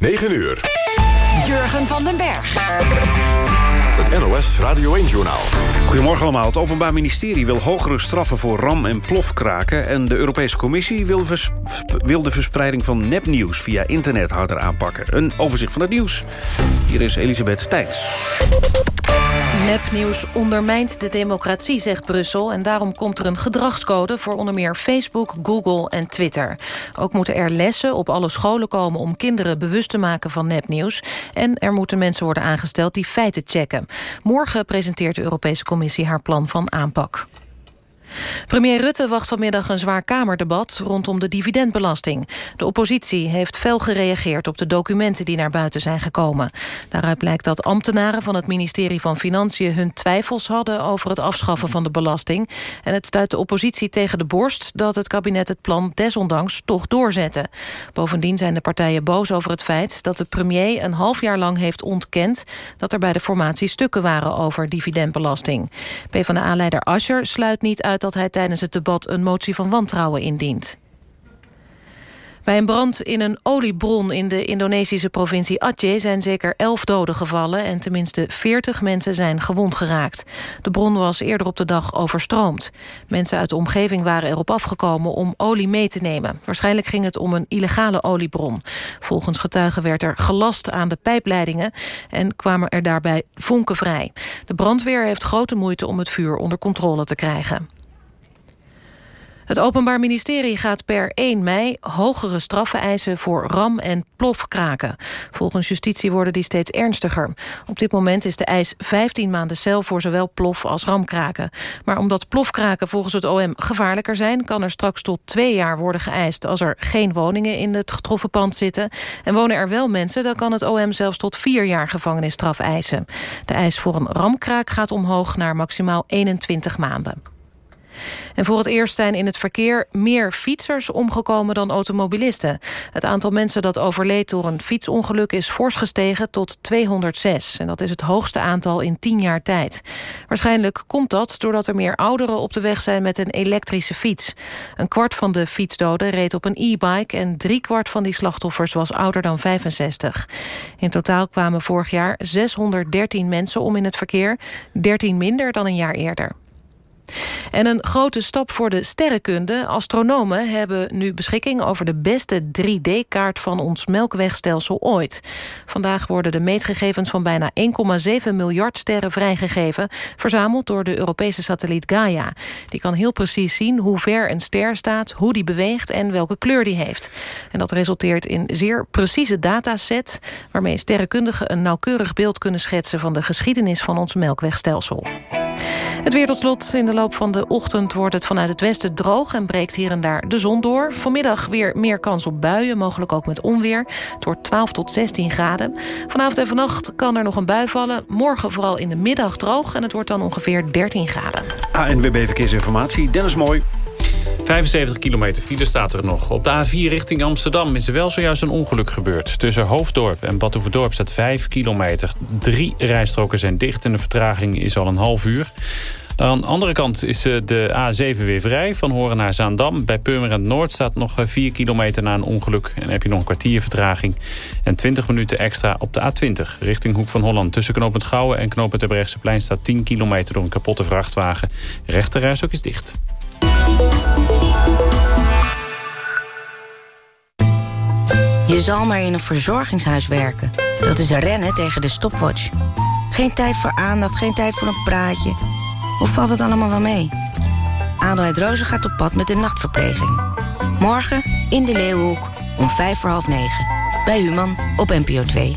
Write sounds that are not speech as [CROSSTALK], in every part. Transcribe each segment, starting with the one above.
9 uur. Jurgen van den Berg. Het NOS Radio 1-journaal. Goedemorgen allemaal. Het Openbaar Ministerie wil hogere straffen voor ram- en plofkraken... en de Europese Commissie wil, vers- wil de verspreiding van nepnieuws... via internet harder aanpakken. Een overzicht van het nieuws. Hier is Elisabeth Stijns. Nepnieuws ondermijnt de democratie, zegt Brussel... en daarom komt er een gedragscode voor onder meer Facebook, Google en Twitter. Ook moeten er lessen op alle scholen komen... om kinderen bewust te maken van nepnieuws. En er moeten mensen worden aangesteld die feiten checken. Morgen presenteert de Europese Commissie haar plan van aanpak. Premier Rutte wacht vanmiddag een zwaar Kamerdebat rondom de dividendbelasting. De oppositie heeft fel gereageerd op de documenten die naar buiten zijn gekomen. Daaruit blijkt dat ambtenaren van het ministerie van Financiën hun twijfels hadden over het afschaffen van de belasting. En het stuit de oppositie tegen de borst dat het kabinet het plan desondanks toch doorzette. Bovendien zijn de partijen boos over het feit dat de premier een half jaar lang heeft ontkend dat er bij de formatie stukken waren over dividendbelasting. PvdA-leider Ascher sluit niet uit dat hij tijdens het debat een motie van wantrouwen indient. Bij een brand in een oliebron in de Indonesische provincie Aceh... zijn zeker elf doden gevallen en tenminste 40 mensen zijn gewond geraakt. De bron was eerder op de dag overstroomd. Mensen uit de omgeving waren erop afgekomen om olie mee te nemen. Waarschijnlijk ging het om een illegale oliebron. Volgens getuigen werd er gelast aan de pijpleidingen... en kwamen er daarbij vonken vrij. De brandweer heeft grote moeite om het vuur onder controle te krijgen. Het Openbaar Ministerie gaat per 1 mei hogere straffen eisen voor ram- en plofkraken. Volgens justitie worden die steeds ernstiger. Op dit moment is de eis 15 maanden cel voor zowel plof- als ramkraken. Maar omdat plofkraken volgens het OM gevaarlijker zijn... kan er straks tot twee jaar worden geëist als er geen woningen in het getroffen pand zitten. En wonen er wel mensen, dan kan het OM zelfs tot vier jaar gevangenisstraf eisen. De eis voor een ramkraak gaat omhoog naar maximaal 21 maanden. En voor het eerst zijn in het verkeer meer fietsers omgekomen dan automobilisten. Het aantal mensen dat overleed door een fietsongeluk is fors gestegen tot 206. En dat is het hoogste aantal in 10 jaar tijd. Waarschijnlijk komt dat doordat er meer ouderen op de weg zijn met een elektrische fiets. Een kwart van de fietsdoden reed op een e-bike... en driekwart van die slachtoffers was ouder dan 65. In totaal kwamen vorig jaar 613 mensen om in het verkeer. 13 minder dan een jaar eerder. En een grote stap voor de sterrenkunde. Astronomen hebben nu beschikking over de beste 3D-kaart van ons melkwegstelsel ooit. Vandaag worden de meetgegevens van bijna 1,7 miljard sterren vrijgegeven... verzameld door de Europese satelliet Gaia. Die kan heel precies zien hoe ver een ster staat, hoe die beweegt... en welke kleur die heeft. En dat resulteert in zeer precieze dataset... waarmee sterrenkundigen een nauwkeurig beeld kunnen schetsen... van de geschiedenis van ons melkwegstelsel. Het weer tot slot. In de loop van de ochtend wordt het vanuit het westen droog... en breekt hier en daar de zon door. Vanmiddag weer meer kans op buien, mogelijk ook met onweer. Het wordt 12 tot 16 graden. Vanavond en vannacht kan er nog een bui vallen. Morgen vooral in de middag droog en het wordt dan ongeveer 13 graden. ANWB Verkeersinformatie, Dennis Mooi. 75 kilometer file staat er nog. Op de A4 richting Amsterdam is er wel zojuist een ongeluk gebeurd. Tussen Hoofddorp en Badhoevedorp staat 5 kilometer. Drie rijstroken zijn dicht en de vertraging is al een half uur. Aan de andere kant is eh, de A7 weer vrij. Van Horen naar Zaandam. Bij Purmerend Noord staat nog 4 kilometer na een ongeluk. En heb je nog een kwartier vertraging. En 20 minuten extra op de A20. Richting Hoek van Holland. Tussen knooppunt Gouwen en knooppunt plein staat 10 kilometer door een kapotte vrachtwagen. Rechterreis ook is dicht. Je zal maar in een verzorgingshuis werken. Dat is rennen tegen de stopwatch. Geen tijd voor aandacht, geen tijd voor een praatje. Hoe valt het allemaal wel mee? Adelheid Rozen gaat op pad met de nachtverpleging. Morgen in de Leeuwenhoek om vijf voor half negen. Bij Human op NPO 2.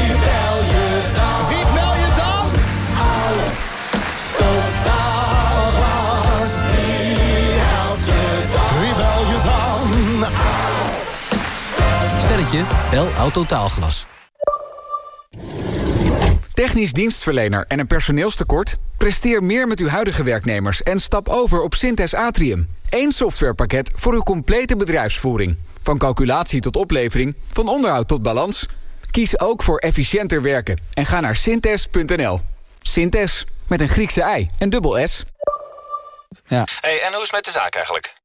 Bel Autotaalglas. Technisch dienstverlener en een personeelstekort? Presteer meer met uw huidige werknemers en stap over op Synthes Atrium. Eén softwarepakket voor uw complete bedrijfsvoering. Van calculatie tot oplevering, van onderhoud tot balans. Kies ook voor efficiënter werken en ga naar synthes.nl. Synthes, met een Griekse ei en dubbel S. Ja. Hey, en hoe is het met de zaak eigenlijk?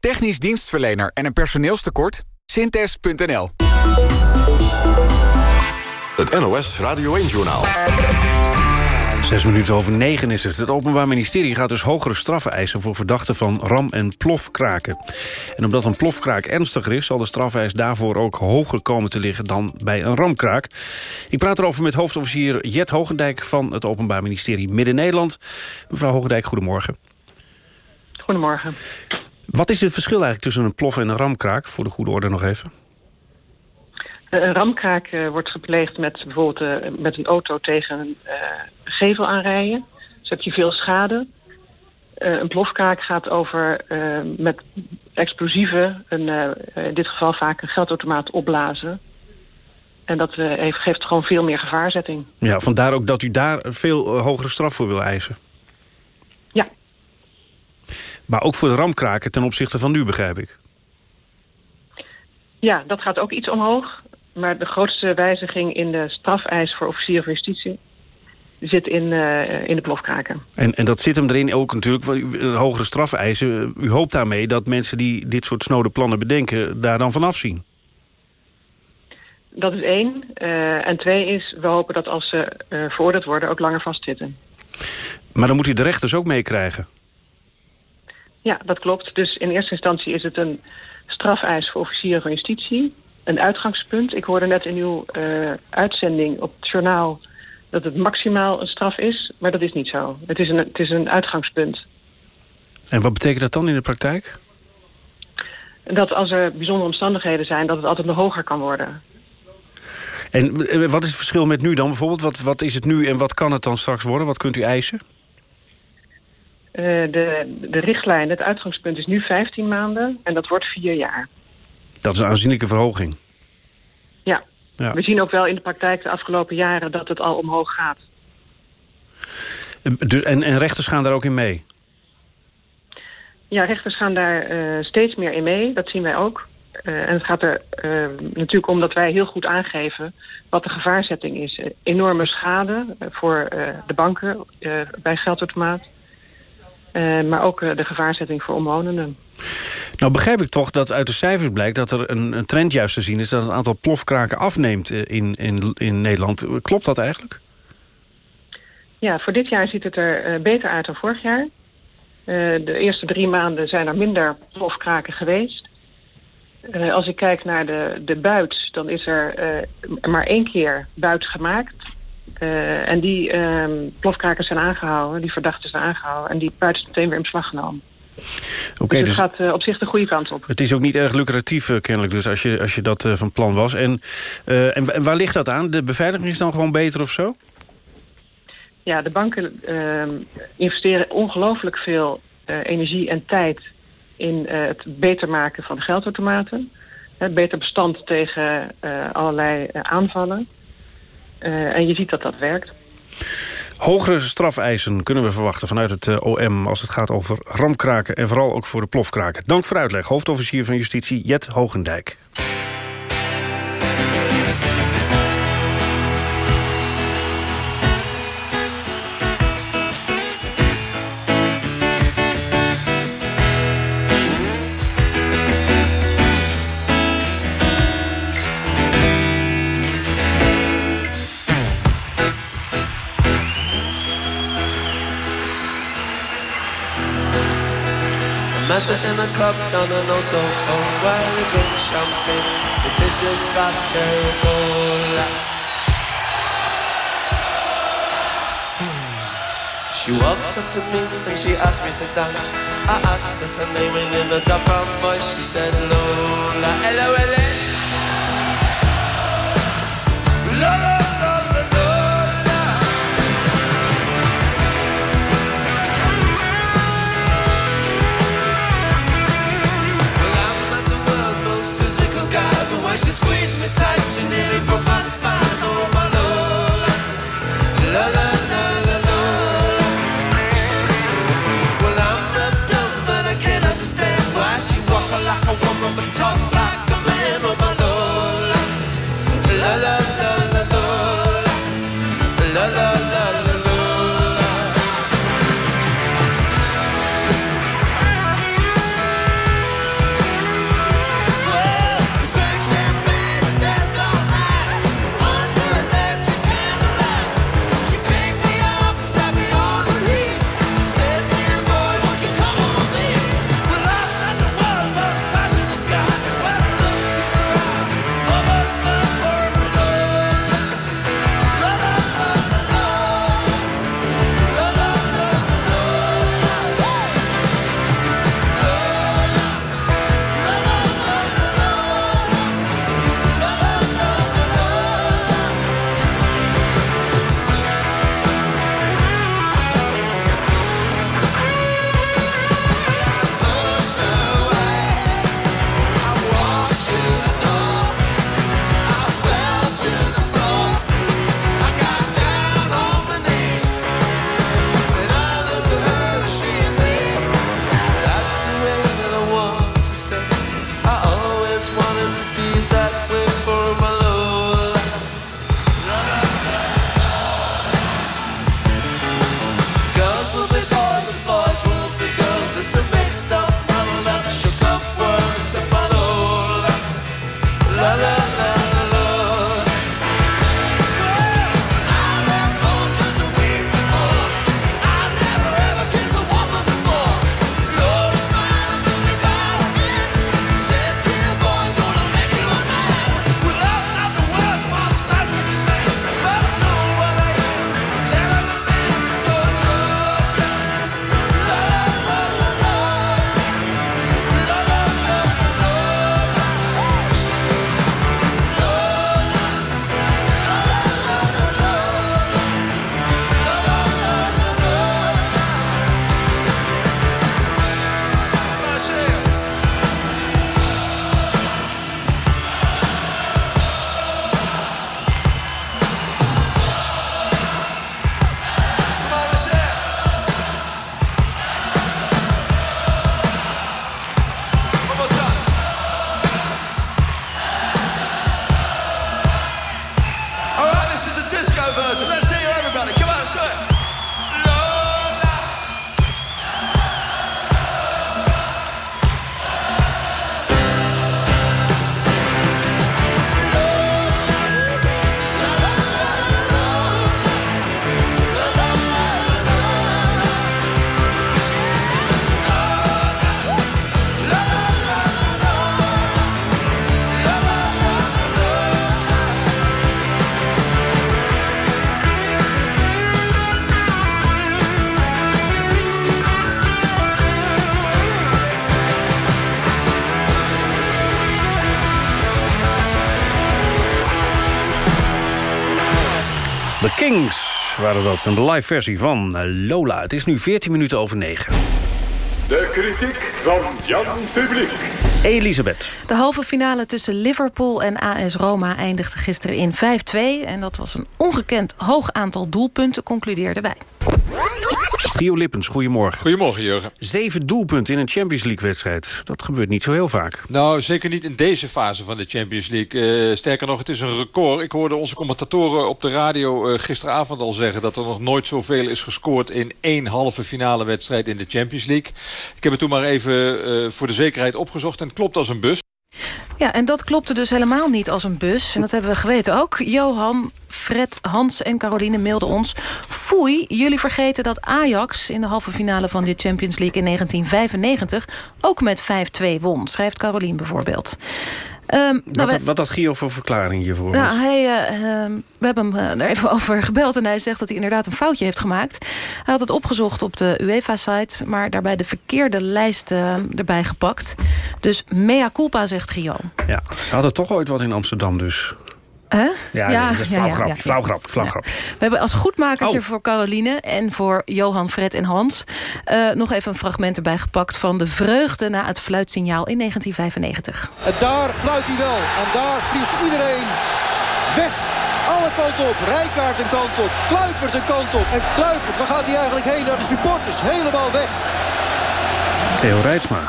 Technisch dienstverlener en een personeelstekort? Synthes.nl Het NOS Radio 1-journaal. Zes minuten over negen is het. Het Openbaar Ministerie gaat dus hogere straffen eisen... voor verdachten van ram- en plofkraken. En omdat een plofkraak ernstiger is... zal de strafeis daarvoor ook hoger komen te liggen dan bij een ramkraak. Ik praat erover met hoofdofficier Jet Hogendijk... van het Openbaar Ministerie Midden-Nederland. Mevrouw Hogendijk, goedemorgen. Goedemorgen. Wat is het verschil eigenlijk tussen een plof en een ramkraak? Voor de goede orde nog even. Eh, een ramkraak uh, wordt gepleegd met bijvoorbeeld uh, met een auto tegen een gevel aanrijden. Dus heb je veel schade. een plofkraak gaat over met explosieven, een, in dit geval vaak een geldautomaat opblazen. En dat heeft, geeft gewoon veel meer gevaarzetting. Ja, vandaar ook dat u daar veel hogere straf voor wil eisen. Maar ook voor de ramkraken ten opzichte van nu, begrijp ik. Ja, dat gaat ook iets omhoog. Maar de grootste wijziging in de strafeis voor officier van justitie zit in, uh, in de plofkraken. En, en dat zit hem erin ook natuurlijk, een hogere strafeisen. U hoopt daarmee dat mensen die dit soort snode plannen bedenken... daar dan vanaf zien. Dat is één. Uh, en twee is, we hopen dat als ze uh, veroordeeld worden... ook langer vastzitten. Maar dan moet u de rechters ook meekrijgen. Ja, dat klopt. Dus in eerste instantie is het een strafeis voor officieren van justitie. Een uitgangspunt. Ik hoorde net in uw uh, uitzending op het journaal dat het maximaal een straf is. Maar dat is niet zo. Het is een, het is een uitgangspunt. En wat betekent dat dan in de praktijk? Dat als er bijzondere omstandigheden zijn, dat het altijd nog hoger kan worden. En wat is het verschil met nu dan bijvoorbeeld? Wat, wat is het nu en wat kan het dan straks worden? Wat kunt u eisen? Uh, de, de richtlijn, het uitgangspunt is nu 15 maanden en dat wordt vier jaar. Dat is een aanzienlijke verhoging. Ja. ja. We zien ook wel in de praktijk de afgelopen jaren dat het al omhoog gaat. En, en rechters gaan daar ook in mee? Ja, rechters gaan daar uh, steeds meer in mee. Dat zien wij ook. Uh, en het gaat er uh, natuurlijk om dat wij heel goed aangeven wat de gevaarzetting is. enorme schade voor de banken bij geldautomaat. Maar ook de gevaarzetting voor omwonenden. Nou begrijp ik toch dat uit de cijfers blijkt dat er een, een trend juist te zien is... dat het aantal plofkraken afneemt in, in, in Nederland. Klopt dat eigenlijk? Ja, voor dit jaar ziet het er beter uit dan vorig jaar. De eerste drie maanden zijn er minder plofkraken geweest. Als ik kijk naar de, de buit, dan is er maar één keer buit gemaakt. En die ehm, plofkrakers zijn aangehouden, die verdachten zijn aangehouden... en die buit is meteen weer in beslag genomen. Okay, dus het gaat uh, op zich de goede kant op. Het is ook niet erg lucratief uh, kennelijk dus als je, als je dat van plan was. En, en, en, waar ligt dat aan? De beveiliging is dan gewoon beter of zo? Ja, de banken ehm, investeren ongelooflijk veel energie en tijd... in het beter maken van de geldautomaten. Beter bestand tegen allerlei aanvallen. En je ziet dat dat werkt. Hogere strafeisen kunnen we verwachten vanuit het OM... als het gaat over ramkraken en vooral ook voor de plofkraken. Dank voor uitleg, hoofdofficier van Justitie Jet Hogendijk. club, no, no, no, so cold While you drink champagne, it tastes just like cherry cola She walked up to me and she asked me to dance. I asked her her name and in a dark brown voice she said Lola, L-O-L-A waren dat, een live versie van eh, Lola. Het is nu 14 minuten over 9. De kritiek van Jan Publiek. Elisabeth. De halve finale tussen Liverpool en AS Roma eindigde gisteren in 5-2. En dat was een ongekend hoog aantal doelpunten, concludeerden wij. Gio Lippens, goedemorgen. Goedemorgen, Jurgen. Zeven doelpunten in een Champions League-wedstrijd. Dat gebeurt niet zo heel vaak. Nou, zeker niet in deze fase van de Champions League. Eh, sterker nog, het is een record. Ik hoorde onze commentatoren op de radio eh, gisteravond al zeggen... dat er nog nooit zoveel is gescoord in één halve finale wedstrijd in de Champions League. Ik heb het toen maar even eh, voor de zekerheid opgezocht en het klopt als een bus. Ja, en dat klopte dus helemaal niet als een bus. En dat hebben we geweten ook. Johan, Fred, Hans en Caroline mailden ons... Foei, jullie vergeten dat Ajax in de halve finale van de Champions League in 1995... ook met 5-2 won, schrijft Caroline bijvoorbeeld. Ehm, nou, Wat, we- wat had Gio voor verklaring hiervoor? Nou, hij, eh, ehm, we hebben hem eh, er even [LAUGHS] over gebeld en hij zegt dat hij inderdaad een foutje heeft gemaakt. Hij had het opgezocht op de UEFA-site, maar daarbij de verkeerde lijst eh, erbij gepakt. Dus mea culpa, zegt Guillaume. Ja, ze hadden toch ooit wat in Amsterdam dus. Hè? Ja, nee, dat is flauw grapje, flauw grapje, flauw Ja. grapje. We hebben als goedmakertje Oh. voor Caroline en voor Johan, Fred en Hans... eh, nog even een fragment erbij gepakt van de vreugde na het fluitsignaal in 1995. En daar fluit hij wel. En daar vliegt iedereen weg. Alle kanten op. Rijkaard een kant op. Kluivert een kant op. En Kluivert, waar gaat hij eigenlijk heen? Naar de supporters. Helemaal weg. Theo Rijtsma.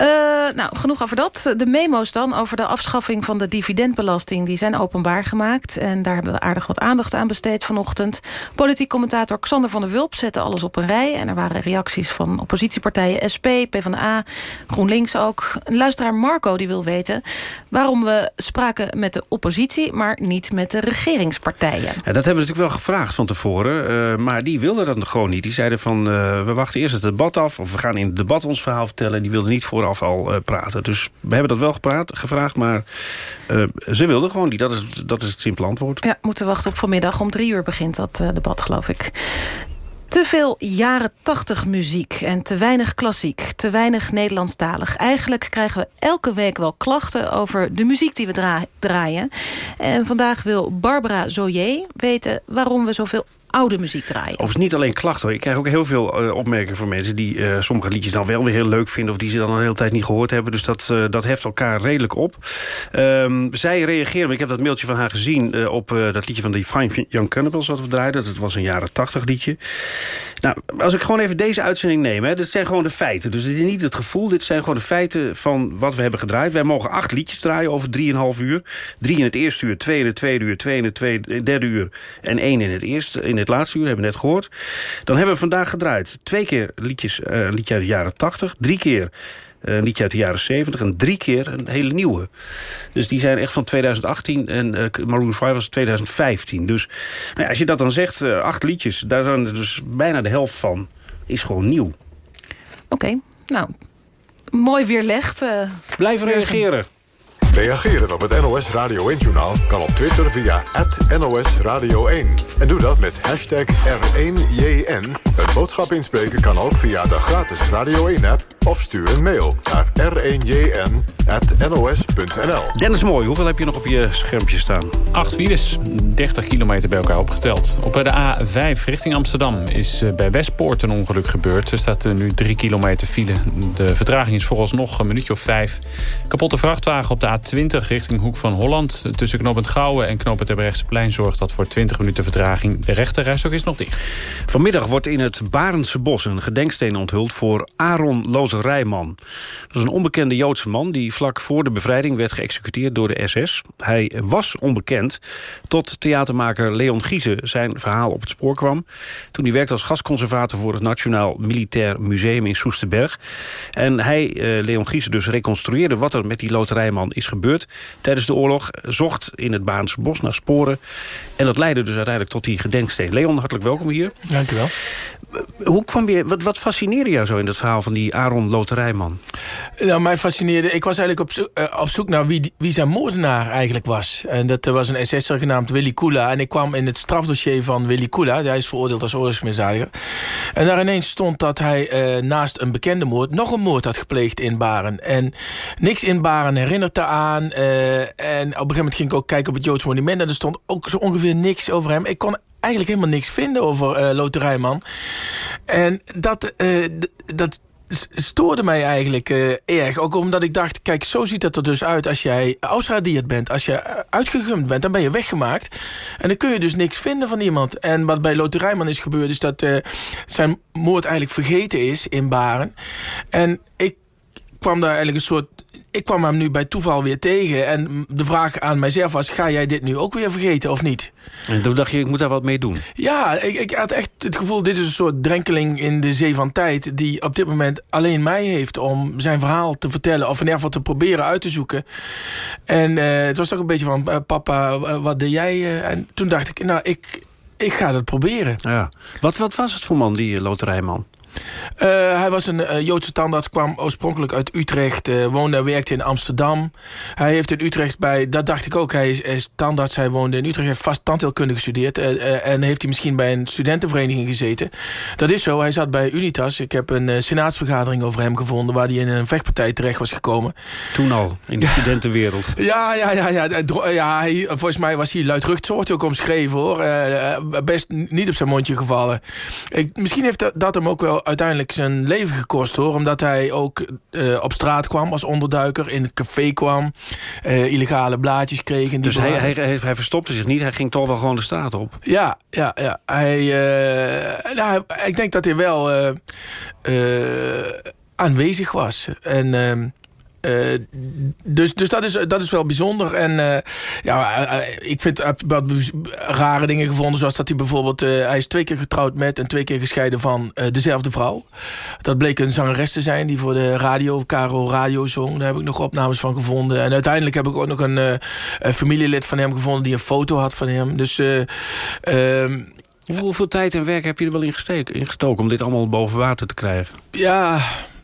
Eh, nou, genoeg over dat. De memo's dan over de afschaffing van de dividendbelasting... die zijn openbaar gemaakt. En daar hebben we aardig wat aandacht aan besteed vanochtend. Politiek commentator Xander van der Wulp zette alles op een rij. En er waren reacties van oppositiepartijen SP, PvdA, GroenLinks ook. Luisteraar Marco die wil weten... waarom we spraken met de oppositie... maar niet met de regeringspartijen. Ja, dat hebben we natuurlijk wel gevraagd van tevoren. eh, maar die wilden dat gewoon niet. Die zeiden van, eh, we wachten eerst het debat af... of we gaan in het debat ons verhaal vertellen. En die wilden niet vooraf al eh, praten. Dus we hebben dat wel gepraat, gevraagd, maar eh, ze wilden gewoon niet. Dat is, dat is het simpele antwoord. Ja, moeten wachten op vanmiddag. Om drie uur begint dat eh, debat, geloof ik. Te veel jaren tachtig muziek en te weinig klassiek. Te weinig Nederlandstalig. Eigenlijk krijgen we elke week wel klachten over de muziek die we dra- draaien. En vandaag wil Barbara Zoyer weten waarom we zoveel oude muziek draaien. Overigens niet alleen klachten. Ik krijg ook heel veel eh, opmerkingen van mensen... die eh, sommige liedjes dan wel weer heel leuk vinden... of die ze dan een hele tijd niet gehoord hebben. Dus dat, eh, dat heft elkaar redelijk op. Ehm, zij reageren, ik heb dat mailtje van haar gezien... op dat liedje van die Fine Young Cannibals wat we draaiden. Dat was een jaren tachtig liedje. Nou, als ik gewoon even deze uitzending neem... Hè, dit zijn gewoon de feiten. Dus dit is niet het gevoel, dit zijn gewoon de feiten... van wat we hebben gedraaid. Wij mogen acht liedjes draaien over drieënhalf uur. Drie in het eerste uur, twee in het tweede uur... twee in het tweede, derde uur en één in het eerste... in het laatste uur, hebben we net gehoord. Dan hebben we vandaag gedraaid twee keer liedjes, eh, liedje uit de jaren 80, drie keer eh, een liedje uit de jaren 70 en drie keer een hele nieuwe. Dus die zijn echt van 2018 en eh Maroon 5 was 2015. Dus nou ja, als je dat dan zegt, eh, acht liedjes, daar zijn er dus bijna de helft van is gewoon nieuw. Oké, nou, mooi weerlegd. eh. Blijf reageren. Reageren op het NOS Radio 1-journaal kan op Twitter via NOS Radio 1. En doe dat met hashtag R1JN. Het boodschap inspreken kan ook via de gratis Radio 1-app... of stuur een mail naar r1jn.nos.nl. Dennis Mooi, hoeveel heb je nog op je schermpje staan? Acht files, 30 kilometer bij elkaar opgeteld. Op de A5 richting Amsterdam is eh, bij Westpoort een ongeluk gebeurd. Er staat eh, nu 3 kilometer file. De vertraging is vooralsnog een minuutje of vijf. Kapotte vrachtwagen op de A20 richting Hoek van Holland. Tussen knooppunt Gouwen en knooppunt plein zorgt dat voor 20 minuten vertraging. De rechterrijstok is nog dicht. Vanmiddag wordt in het Barendse Bos een gedenksteen onthuld voor Aaron Loterijman. Dat was een onbekende Joodse man die vlak voor de bevrijding werd geëxecuteerd door de SS. Hij was onbekend tot theatermaker Leon Giese zijn verhaal op het spoor kwam. Toen hij werkte als gastconservator voor het Nationaal Militair Museum in Soesterberg. En hij, eh, Leon Giese, dus reconstrueerde wat er met die loterijman is gebeurd tijdens de oorlog. Zocht in het Barendse Bos naar sporen. En dat leidde dus uiteindelijk tot die gedenksteen. Leon, hartelijk welkom hier. Dank u wel. Hoe kwam je, wat, wat fascineerde jou zo in het verhaal van die Aaron Loterijman? Nou, mij fascineerde... Ik was eigenlijk op eh, op zoek naar wie, wie zijn moordenaar eigenlijk was. En dat was een SS'er genaamd Willy Kula. En ik kwam in het strafdossier van Willy Kula. Hij is veroordeeld als oorlogsmisdadiger. En daar ineens stond dat hij eh, naast een bekende moord... nog een moord had gepleegd in Baren. En niks in Baren herinnert daaraan. eh en op een gegeven moment ging ik ook kijken op het Joods monument... en er stond ook zo ongeveer niks over hem. Ik kon eigenlijk helemaal niks vinden over eh Loterijman. En dat, eh, dat stoorde mij eigenlijk eh, erg. Ook omdat ik dacht, kijk, zo ziet het er dus uit als jij ausradieerd bent. Als je uitgegumd bent, dan ben je weggemaakt. En dan kun je dus niks vinden van iemand. En wat bij Loterijman is gebeurd, is dat zijn moord eigenlijk vergeten is in Baren. En ik kwam daar eigenlijk een soort... Ik kwam hem nu bij toeval weer tegen. En de vraag aan mijzelf was, ga jij dit nu ook weer vergeten of niet? En toen dacht je, ik moet daar wat mee doen. Ja, ik, ik had echt het gevoel... dit is een soort drenkeling in de zee van tijd... die op dit moment alleen mij heeft om zijn verhaal te vertellen... of in ieder geval te proberen uit te zoeken. En eh, het was toch een beetje van... eh, papa, eh, wat deed jij? en toen dacht ik, nou, ik, ik ga dat proberen. Ja. Wat, wat was het voor man, die loterijman? Eh, hij was een eh, Joodse tandarts, kwam oorspronkelijk uit Utrecht, eh, woonde en werkte in Amsterdam. Hij heeft in Utrecht bij, dat dacht ik ook, hij is, tandarts, hij woonde in Utrecht, heeft vast tandheelkunde gestudeerd. en heeft hij misschien bij een studentenvereniging gezeten. Dat is zo, hij zat bij Unitas. Ik heb een senaatsvergadering over hem gevonden, waar hij in een vechtpartij terecht was gekomen. Toen al, in de studentenwereld. [LAUGHS] Ja, ja, ja, ja. Ja hij, volgens mij was hij luidruchtig. Ook omschreven hoor. Best niet op zijn mondje gevallen. Ik, misschien heeft dat, dat hem ook wel uiteindelijk zijn leven gekost hoor. Omdat hij ook eh, op straat kwam als onderduiker. In het café kwam. eh, illegale blaadjes kreeg. en Dus hij, hij, hij, hij verstopte zich niet, hij ging toch wel gewoon de straat op. Ja, ja, ja. Hij, eh, nou, ik denk dat hij wel aanwezig was. En... eh, dus dus dat, is, dat is wel bijzonder. En eh, ja, eh, ik vind wat rare dingen gevonden. Zoals dat hij bijvoorbeeld... hij is twee keer getrouwd met en twee keer gescheiden van dezelfde vrouw. Dat bleek een zangeres te zijn die voor de radio, Caro Radio zong. Daar heb ik nog opnames van gevonden. En uiteindelijk heb ik ook nog een, familielid van hem gevonden... die een foto had van hem. Dus... eh, ehm, Hoeveel tijd en werk heb je er wel in gesteken- in gestoken... om dit allemaal boven water te krijgen? Ja,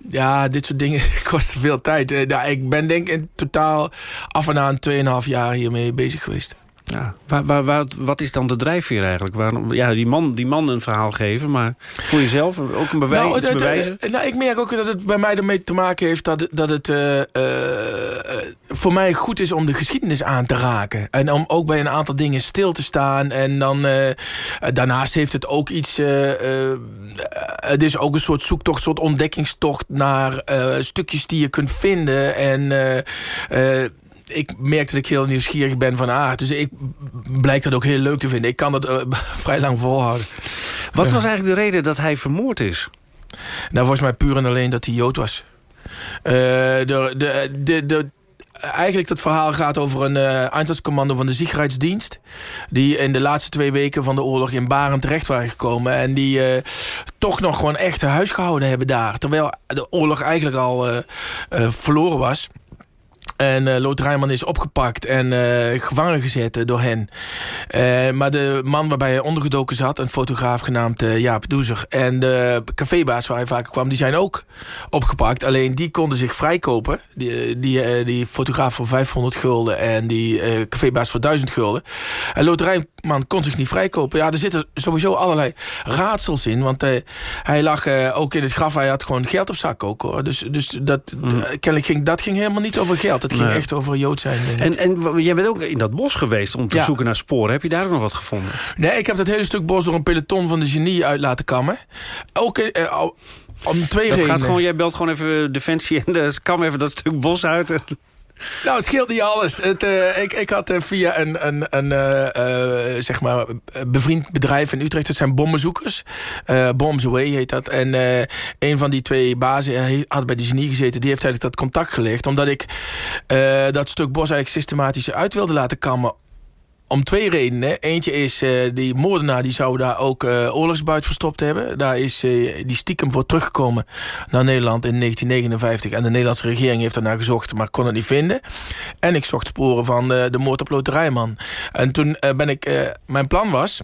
ja, dit soort dingen [LAUGHS] kosten veel tijd. Eh, nou, ik ben denk in totaal af en aan 2,5 jaar hiermee bezig geweest. Ja. Waar, waar, waar- wat is dan de drijfveer eigenlijk? Waarom, ja, die man, die man een verhaal geven, maar voor jezelf ook een bewijs, nou, bewijzen? eh, nou, ik merk ook dat het bij mij ermee te maken heeft dat, het- dat het eh, eh, voor mij goed is om de geschiedenis aan te raken. En om ook bij een aantal dingen stil te staan. En dan daarnaast heeft het ook iets. het is ook een soort zoektocht, een soort ontdekkingstocht naar stukjes die je kunt vinden. En ik merk dat ik heel nieuwsgierig ben van aard. Dus ik blijk dat ook heel leuk te vinden. Ik kan dat eh, [LAUGHS] vrij lang volhouden. Wat was eigenlijk de reden dat hij vermoord is? Nou, volgens mij puur en alleen dat hij Jood was. Eh, de, de, de, de, eigenlijk dat verhaal gaat over een uh, van de Sicherheidsdienst. Die in de laatste twee weken van de oorlog in Baren terecht waren gekomen. En die uh, toch nog gewoon echt huis gehouden hebben daar. Terwijl de oorlog eigenlijk al uh, verloren was. En uh, Lood Rijman is opgepakt en uh, gevangen gezet door hen. Uh, maar de man waarbij hij ondergedoken zat, een fotograaf genaamd Jaap Doezer... en de cafébaas waar hij vaker kwam, die zijn ook opgepakt. Alleen die konden zich vrijkopen. Die, die, die fotograaf voor 500 gulden en die cafébaas voor 1000 gulden. En Lood Rijman kon zich niet vrijkopen. Ja, er zitten sowieso allerlei raadsels in. Want hij lag ook in het graf, hij had gewoon geld op zak ook. Hoor. Dus, dus dat, mm. kennelijk ging, dat ging helemaal niet over geld. Het ging nee. echt over Jood zijn. En, en jij bent ook in dat bos geweest om te ja. zoeken naar sporen. Heb je daar ook nog wat gevonden? Nee, ik heb dat hele stuk bos door een peloton van de genie uit laten kammen. Ook eh, om twee dat redenen. Gaat gewoon, jij belt gewoon even Defensie en [LAUGHS] de, kam even dat stuk bos uit. Nou, het scheelt niet alles. Het, uh, ik, ik had uh, via een, een, een uh, zeg maar bevriend bedrijf in Utrecht... dat zijn bommenzoekers. Bombs Away heet dat. En een van die twee bazen had bij de genie gezeten... die heeft eigenlijk dat contact gelegd. Omdat ik dat stuk bos eigenlijk systematisch uit wilde laten kammen om twee redenen. Eentje is, uh, die moordenaar die zou daar ook uh, oorlogsbuit verstopt hebben. Daar is uh, die stiekem voor teruggekomen naar Nederland in 1959. En de Nederlandse regering heeft daarna gezocht, maar kon het niet vinden. En ik zocht sporen van de moord op Loterijman. En toen ben ik, mijn plan was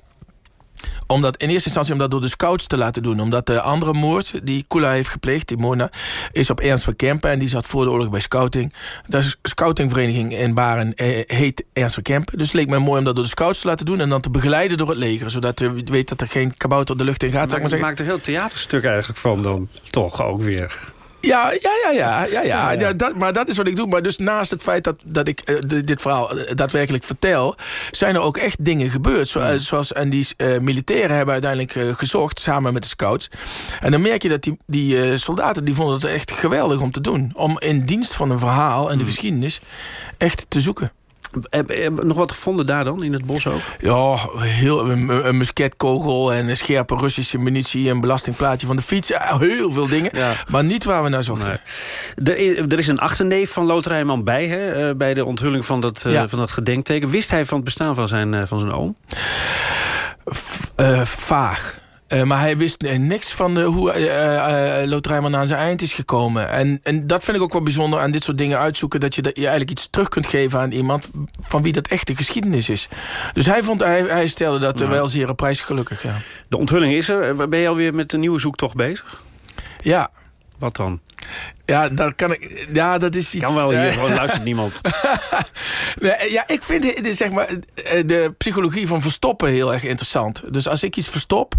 omdat in eerste instantie om dat door de scouts te laten doen. Omdat de andere moord die Kula heeft gepleegd, die Mona, is op Ernst van Kempen. En die zat voor de oorlog bij scouting. De scoutingvereniging in Baren heet Ernst van Kempen. Dus het leek mij mooi om dat door de scouts te laten doen. En dan te begeleiden door het leger. Zodat we weten dat er geen kabouter de lucht in gaat. Maar, maar maakt er heel theaterstuk eigenlijk van dan. Toch ook weer. Ja, ja, ja, ja, ja, ja. ja dat, maar dat is wat ik doe. Maar dus naast het feit dat, dat ik uh, dit verhaal uh, daadwerkelijk vertel... zijn er ook echt dingen gebeurd. Zo, uh, zoals, en die militairen hebben uiteindelijk gezocht, samen met de scouts. En dan merk je dat die, die soldaten die vonden het echt geweldig om te doen. Om in dienst van een verhaal en de geschiedenis echt te zoeken. Heb, heb nog wat gevonden daar dan, in het bos ook? Ja, heel, een, een musketkogel en een scherpe Russische munitie... een belastingplaatje van de fiets. Heel veel dingen, ja. maar niet waar we naar zochten. Nee. Er, er, is een achterneef van Lothrijman bij, hè, uh, bij de onthulling van dat, ja. van dat gedenkteken. Wist hij van het bestaan van zijn, uh, van zijn oom? V vaag. Uh, maar hij wist uh, niks van uh, hoe uh, Lothrijman aan zijn eind is gekomen. En, en dat vind ik ook wel bijzonder aan dit soort dingen uitzoeken... dat je, dat je eigenlijk iets terug kunt geven aan iemand... van wie dat echte geschiedenis is. Dus hij, vond, hij, hij stelde dat ja. wel zeer op prijs gelukkig. Ja. De onthulling is er. Ben je alweer met een nieuwe zoektocht bezig? Ja. Wat dan? Ja, dat kan ik. Ja, dat is iets. Kan wel, hier eh, gewoon luistert niemand. [LAUGHS] Nee, ja, ik vind de, zeg maar, eh, de psychologie van verstoppen heel erg interessant. Dus als ik iets verstop...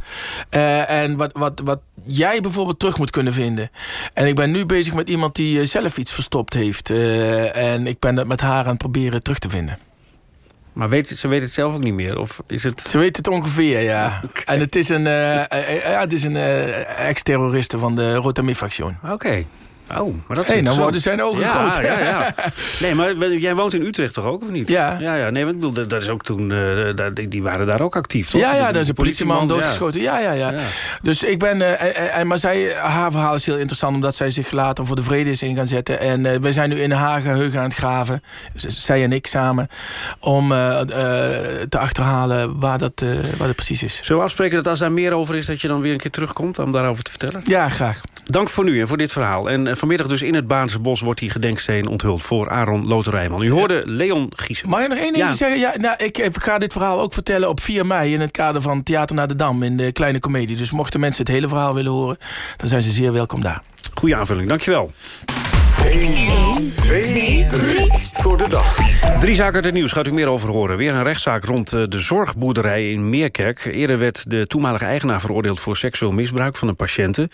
eh, en wat, wat, wat jij bijvoorbeeld terug moet kunnen vinden. En ik ben nu bezig met iemand die zelf iets verstopt heeft. en ik ben dat met haar aan het proberen terug te vinden. Maar weet, ze weet het zelf ook niet meer? Of is het... Ze weet het ongeveer, ja. En het is een, ja, het is een eh, ex-terroriste van de Rotami-factie. Oké. Oh, maar dat Hey, is nou worden zijn ogen ja, groot. Ja, ja. [LAUGHS] Nee, maar jij woont in Utrecht toch ook, of niet? Ja. Ja, ja. Nee, want ik bedoel, dat- is ook toen... eh, daar- die waren daar ook actief, toch? Ja, ja, daar is een politieman doodgeschoten. Ja, ja, ja. Dus ik ben... eh, eh, maar zij, haar verhaal is heel interessant... omdat zij zich later voor de vrede is in gaan zetten. En eh, wij zijn nu in haar geheugen aan het graven. Zij en ik samen. Om te achterhalen waar dat, waar dat precies is. Zullen we afspreken dat als daar meer over is... dat je dan weer een keer terugkomt om daarover te vertellen? Ja, graag. Dank voor nu en voor dit verhaal. En eh, vanmiddag dus in het Baanse Bos wordt die gedenksteen onthuld... voor Aaron Loterijman. U hoorde Leon Giesen. Mag je nog één ding Ja. zeggen? Ja, nou, ik, eh, ga dit verhaal ook vertellen op 4 mei... in het kader van Theater naar de Dam in de Kleine Comedie. Dus mochten mensen het hele verhaal willen horen... dan zijn ze zeer welkom daar. Goeie aanvulling, dankjewel. 1, 2, 3 voor de dag. Drie zaken uit het nieuws gaat u meer over horen. Weer een rechtszaak rond eh, de zorgboerderij in Meerkerk. Eerder werd de toenmalige eigenaar veroordeeld voor seksueel misbruik van een patiënte.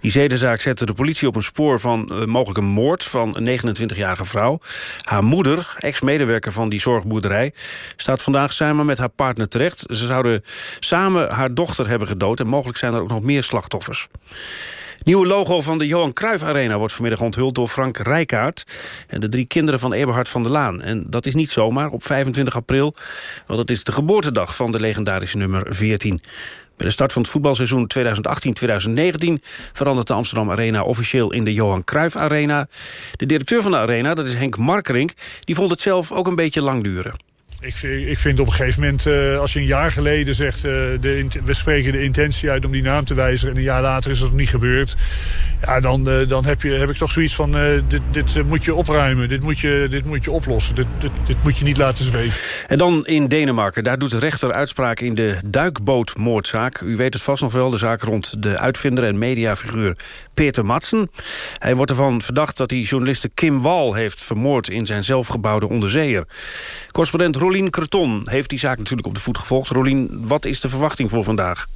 Die zedenzaak zette de politie op een spoor van eh, mogelijk een moord van een 29-jarige vrouw. Haar moeder, ex-medewerker van die zorgboerderij, staat vandaag samen met haar partner terecht. Ze zouden samen haar dochter hebben gedood en mogelijk zijn er ook nog meer slachtoffers. Nieuwe logo van de Johan Cruijff Arena wordt vanmiddag onthuld door Frank Rijkaard en de drie kinderen van Eberhard van der Laan. En dat is niet zomaar op 25 april, want het is de geboortedag van de legendarische nummer 14. Bij de start van het voetbalseizoen 2018-2019 verandert de Amsterdam Arena officieel in de Johan Cruijff Arena. De directeur van de arena, dat is Henk Markerink, die vond het zelf ook een beetje lang duren. Ik vind, ik vind op een gegeven moment, eh, als je een jaar geleden zegt... eh, de, we spreken de intentie uit om die naam te wijzigen... en een jaar later is dat nog niet gebeurd... Ja, dan, eh, dan heb, je, heb ik toch zoiets van, dit, dit moet je opruimen. Dit moet je, dit moet je oplossen. Dit, dit, dit moet je niet laten zweven. En dan in Denemarken. Daar doet de rechter uitspraak in de duikbootmoordzaak. U weet het vast nog wel, de zaak rond de uitvinder en mediafiguur Peter Madsen. Hij wordt ervan verdacht dat hij journaliste Kim Wall heeft vermoord... in zijn zelfgebouwde onderzeeër. Correspondent Rolien Creton heeft die zaak natuurlijk op de voet gevolgd. Rolien, wat is de verwachting voor vandaag?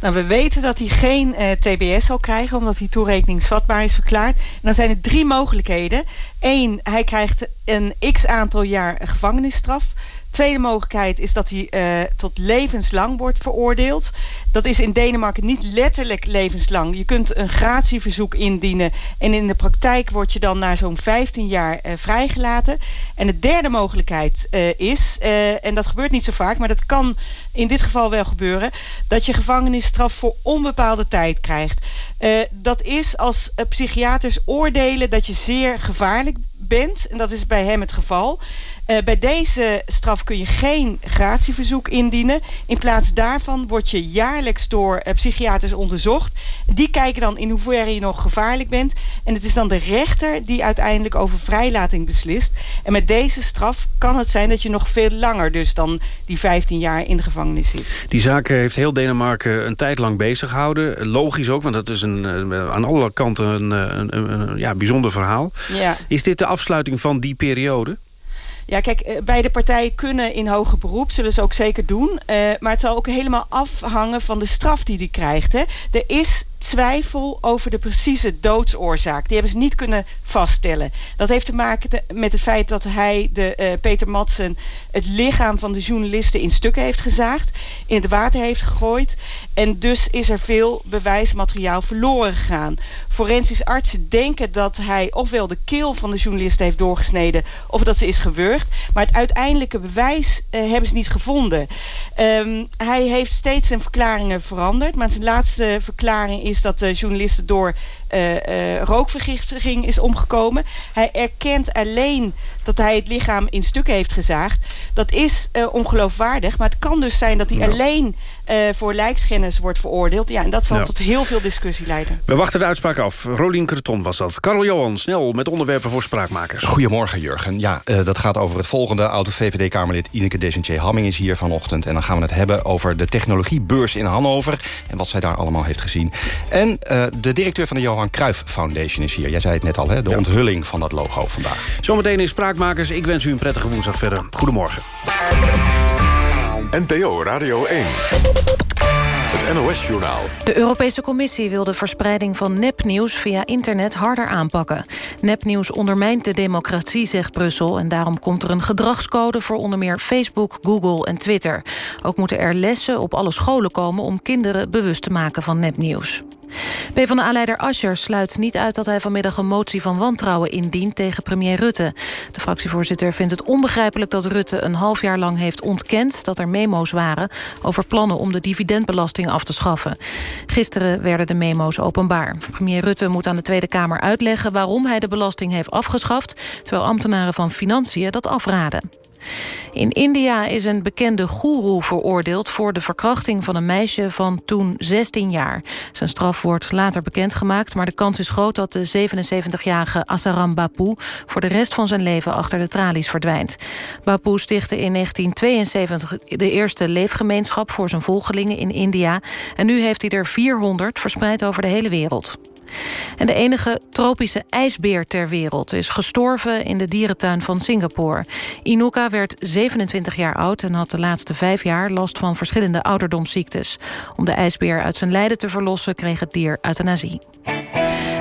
Nou, we weten dat hij geen eh, TBS zal krijgen, omdat hij toerekeningsvatbaar is verklaard. En dan zijn er drie mogelijkheden. Eén, hij krijgt een x aantal jaar gevangenisstraf. Tweede mogelijkheid is dat hij eh, tot levenslang wordt veroordeeld. Dat is in Denemarken niet letterlijk levenslang. Je kunt een gratieverzoek indienen en in de praktijk word je dan na zo'n 15 jaar eh, vrijgelaten. En de derde mogelijkheid eh, is, en dat gebeurt niet zo vaak, maar dat kan in dit geval wel gebeuren, dat je gevangenisstraf voor onbepaalde tijd krijgt. Dat is als psychiaters oordelen dat je zeer gevaarlijk bent, en dat is bij hem het geval. Eh, bij deze straf kun je geen gratieverzoek indienen. In plaats daarvan word je jaarlijks door eh, psychiaters onderzocht. Die kijken dan in hoeverre je nog gevaarlijk bent. En het is dan de rechter die uiteindelijk over vrijlating beslist. En met deze straf kan het zijn dat je nog veel langer dus dan die 15 jaar in de gevangenis zit. Die zaak eh, heeft heel Denemarken een tijd lang bezig gehouden. Logisch ook, want dat is een, aan alle kanten een, een, een, een ja, bijzonder verhaal. Ja. Is dit de afsluiting van die periode? Ja, kijk, eh, beide partijen kunnen in hoger beroep, zullen ze ook zeker doen. Eh, maar het zal ook helemaal afhangen van de straf die hij krijgt. Hè. Er is twijfel over de precieze doodsoorzaak. Die hebben ze niet kunnen vaststellen. Dat heeft te maken met het feit dat hij, de, eh, Peter Madsen, het lichaam van de journalisten in stukken heeft gezaagd, in het water heeft gegooid. En dus is er veel bewijsmateriaal verloren gegaan. Forensisch artsen denken dat hij ofwel de keel van de journalist heeft doorgesneden, of dat ze is gewurgd. Maar het uiteindelijke bewijs eh, hebben ze niet gevonden. Ehm, hij heeft steeds zijn verklaringen veranderd. Maar zijn laatste verklaring is dat de journalisten door rookvergiftiging is omgekomen. Hij erkent alleen dat hij het lichaam in stukken heeft gezaagd. Dat is eh, ongeloofwaardig. Maar het kan dus zijn dat hij alleen eh, voor lijkschennis wordt veroordeeld. Ja, en dat zal Ja. tot heel veel discussie leiden. We wachten de uitspraak af. Rolien Kreton was dat. Karel Johan, snel met onderwerpen voor spraakmakers. Goedemorgen, Jurgen. Ja, eh, dat gaat over het volgende. Oud-VVD-Kamerlid Ineke Desentje-Hamming is hier vanochtend. En dan gaan we het hebben over de technologiebeurs in Hannover... en wat zij daar allemaal heeft gezien. En eh, de directeur van de Johan Cruijff Foundation is hier. Jij zei het net al, hè? de onthulling van dat logo vandaag. Zometeen in Spraakmakers. Ik wens u een prettige woensdag verder. Goedemorgen. NPO Radio 1. Het NOS-journaal. De Europese Commissie wil de verspreiding van nepnieuws via internet harder aanpakken. Nepnieuws ondermijnt de democratie, zegt Brussel... en daarom komt er een gedragscode voor onder meer Facebook, Google en Twitter. Ook moeten er lessen op alle scholen komen... om kinderen bewust te maken van nepnieuws. PvdA-leider Ascher sluit niet uit dat hij vanmiddag een motie van wantrouwen indient tegen premier Rutte. De fractievoorzitter vindt het onbegrijpelijk dat Rutte een half jaar lang heeft ontkend dat er memo's waren over plannen om de dividendbelasting af te schaffen. Gisteren werden de memo's openbaar. Premier Rutte moet aan de Tweede Kamer uitleggen waarom hij de belasting heeft afgeschaft, terwijl ambtenaren van Financiën dat afraden. In India is een bekende goeroe veroordeeld... voor de verkrachting van een meisje van toen 16 jaar. Zijn straf wordt later bekendgemaakt... maar de kans is groot dat de 77-jarige Asaram Bapu... voor de rest van zijn leven achter de tralies verdwijnt. Bapu stichtte in 1972 de eerste leefgemeenschap... voor zijn volgelingen in India. En nu heeft hij er 400 verspreid over de hele wereld. En de enige tropische ijsbeer ter wereld is gestorven in de dierentuin van Singapore. Inuka werd 27 jaar oud en had de laatste vijf jaar last van verschillende ouderdomsziektes. Om de ijsbeer uit zijn lijden te verlossen kreeg het dier euthanasie.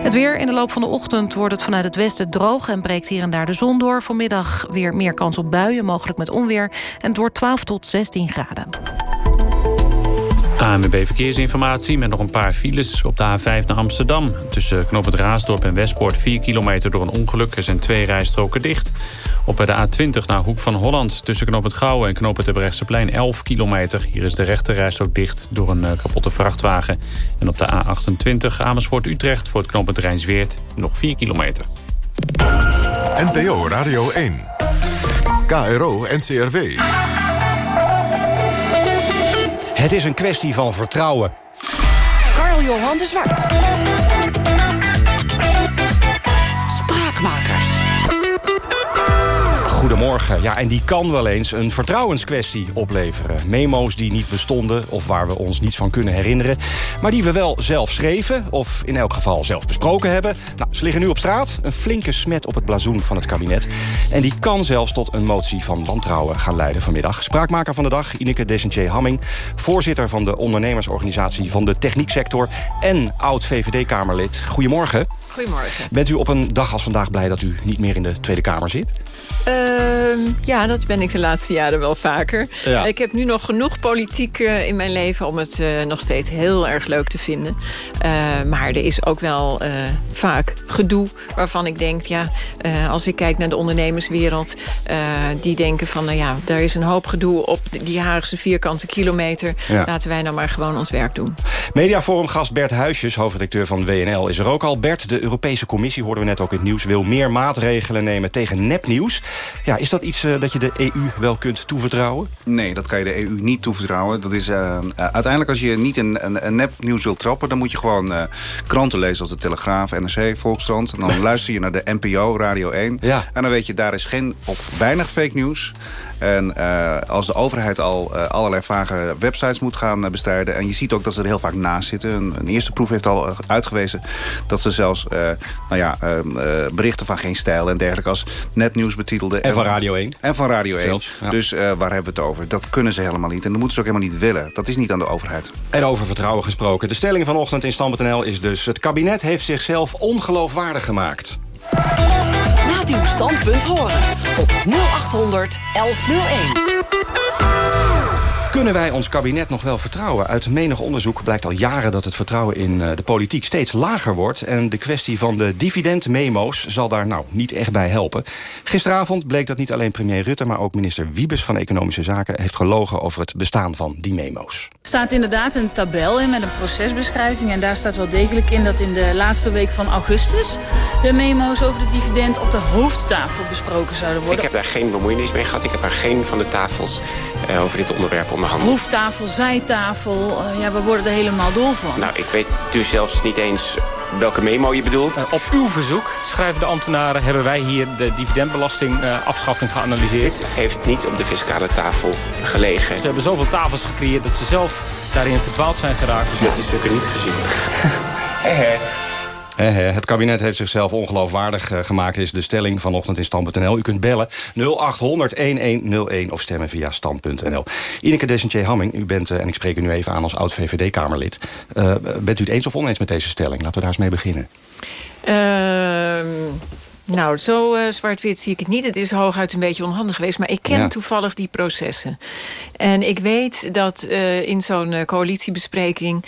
Het weer in de loop van de ochtend wordt het vanuit het westen droog... en breekt hier en daar de zon door. Vanmiddag weer meer kans op buien, mogelijk met onweer. En het wordt 12 tot 16 graden. ANWB Verkeersinformatie met nog een paar files op de A5 naar Amsterdam. Tussen Knoop het Raasdorp en Westpoort 4 kilometer door een ongeluk. Er zijn twee rijstroken dicht. Op de A20 naar Hoek van Holland tussen Knoop het Gouwen en Knoop hetEbrechtseplein 11 kilometer. Hier is de rechte rijstrook dicht door een eh, kapotte vrachtwagen. En op de A28 Amersfoort Utrecht voor het Knoop het Rijnsweert nog 4 kilometer. NPO Radio 1. KRO NCRW. Het is een kwestie van vertrouwen. Karl Johan de Zwart. Spraakmakers. Goedemorgen. Ja, en die kan wel eens een vertrouwenskwestie opleveren. Memo's die niet bestonden of waar we ons niets van kunnen herinneren... maar die we wel zelf schreven of in elk geval zelf besproken hebben. Nou, ze liggen nu op straat. Een flinke smet op het blazoen van het kabinet. En die kan zelfs tot een motie van wantrouwen gaan leiden vanmiddag. Spraakmaker van de dag, Ineke Desentje-Hamming... voorzitter van de ondernemersorganisatie van de technieksector... en oud-VVD-Kamerlid. Goedemorgen. Goedemorgen. Bent u op een dag als vandaag blij dat u niet meer in de Tweede Kamer zit? Ehm, ja, dat ben ik de laatste jaren wel vaker. Ja. Ik heb nu nog genoeg politiek eh, in mijn leven... om het eh, nog steeds heel erg leuk te vinden. Eh, maar er is ook wel vaak gedoe waarvan ik denk... ja, als ik kijk naar de ondernemerswereld... die denken van, nou ja, daar is een hoop gedoe... op die Haagse vierkante kilometer. Ja. Laten wij nou maar gewoon ons werk doen. Mediaforumgast Bert Huisjes, hoofdredacteur van WNL, is er ook al. Bert, de Europese Commissie, hoorden we net ook in het nieuws... wil meer maatregelen nemen tegen nepnieuws. Ja, is dat iets eh, dat je de EU wel kunt toevertrouwen? Nee, dat kan je de EU niet toevertrouwen. Dat is, eh, eh, uiteindelijk als je niet een, een, een nepnieuws wilt trappen... dan moet je gewoon kranten lezen als de Telegraaf, NRC, Volkskrant. En dan [LAUGHS] luister je naar de NPO, Radio 1. Ja. En dan weet je, daar is geen of weinig fake nieuws. En eh, als de overheid al eh, allerlei vage websites moet gaan eh, bestrijden... en je ziet ook dat ze er heel vaak naast zitten. Een, een eerste proef heeft al uitgewezen dat ze zelfs nou ja, eh, eh, berichten van geen stijl en dergelijke... als netnieuws betitelden. En van Radio 1. En van Radio 1. Zelfs, ja. Dus waar hebben we het over? Dat kunnen ze helemaal niet. En dat moeten ze ook helemaal niet willen. Dat is niet aan de overheid. En over vertrouwen gesproken. De stelling vanochtend in Stand.nl is dus... het kabinet heeft zichzelf ongeloofwaardig gemaakt. Uw standpunt horen op 0800 1101. Kunnen wij ons kabinet nog wel vertrouwen? Uit menig onderzoek blijkt al jaren dat het vertrouwen in eh, de politiek steeds lager wordt. En de kwestie van de dividendmemo's zal daar nou niet echt bij helpen. Gisteravond bleek dat niet alleen premier Rutte, maar ook minister Wiebes van Economische Zaken heeft gelogen over het bestaan van die memo's. Er staat inderdaad een tabel in met een procesbeschrijving. En daar staat wel degelijk in dat in de laatste week van augustus... de memo's over de dividend op de hoofdtafel besproken zouden worden. Ik heb daar geen bemoeienis mee gehad. Ik heb daar geen van de tafels eh, over dit onderwerp onderhandeld. Hoofdtafel, zijtafel, eh, ja, we worden er helemaal dol van. Nou, ik weet dus zelfs niet eens welke memo je bedoelt. Op uw verzoek, schrijven de ambtenaren, hebben wij hier de dividendbelasting eh, afschaffing geanalyseerd. Dit heeft niet op de fiscale tafel gelegen. Ze hebben zoveel tafels gecreëerd dat ze zelf daarin verdwaald zijn geraakt. Dus je hebt die stukken niet gezien. Eh, eh, Het kabinet heeft zichzelf ongeloofwaardig eh, gemaakt... is de stelling vanochtend in stand.nl. U kunt bellen 0800-1101 of stemmen via stand.nl. Ineke Desentje-Hamming, u bent, eh, en ik spreek u nu even aan als oud-VVD-Kamerlid... eh, bent u het eens of oneens met deze stelling? Laten we daar eens mee beginnen. Ehm, nou, zo eh, zwart-wit zie ik het niet. Het is hooguit een beetje onhandig geweest. Maar ik ken Ja. toevallig die processen. En ik weet dat eh, in zo'n eh, coalitiebespreking...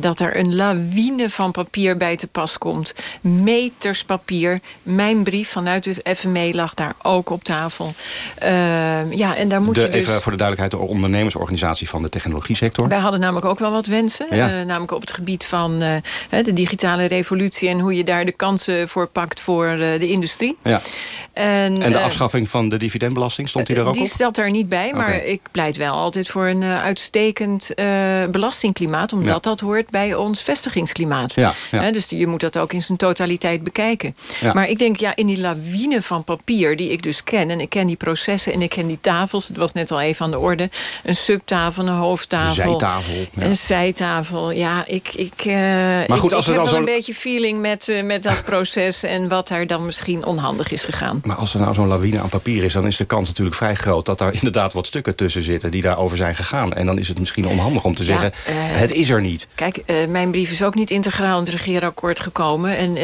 dat er een lawine van papier bij te pas komt. Meters papier. Mijn brief vanuit de FME lag daar ook op tafel. Ehm, ja, en daar moet De, je dus... Even voor de duidelijkheid, de ondernemersorganisatie van de technologiesector. Wij hadden namelijk ook wel wat wensen. Ja. namelijk op het gebied van de digitale revolutie... en hoe je daar de kansen voor pakt voor eh, de industrie. Ja. En, En de eh, afschaffing van de dividendbelasting, stond die er ook die op? stelt daar niet bij, maar ik pleit wel altijd voor een eh, uitstekend eh, belastingklimaat. Omdat Ja. dat hoort bij ons vestigingsklimaat. Ja, dus je moet dat ook in zijn totaliteit bekijken. Maar ik denk, ja, in die lawine van papier die ik dus ken... en ik ken die processen en ik ken die tafels... het was net al even aan de orde... een subtafel, een hoofdtafel... Zijtafel. Een zijtafel, ja, ik, ik, Maar goed, ik, als ik er heb wel een beetje feeling met, met dat [LAUGHS] proces... en wat daar dan misschien onhandig is gegaan. Maar als er nou zo'n lawine aan papier is... dan is de kans natuurlijk vrij groot dat daar [LAUGHS] inderdaad wat stukken tussen zitten... die daarover zijn gegaan. En dan is het misschien onhandig om te Ja, zeggen... eh, het is er niet. Kijk, eh, mijn brief is ook niet integraal in het regeerakkoord gekomen. En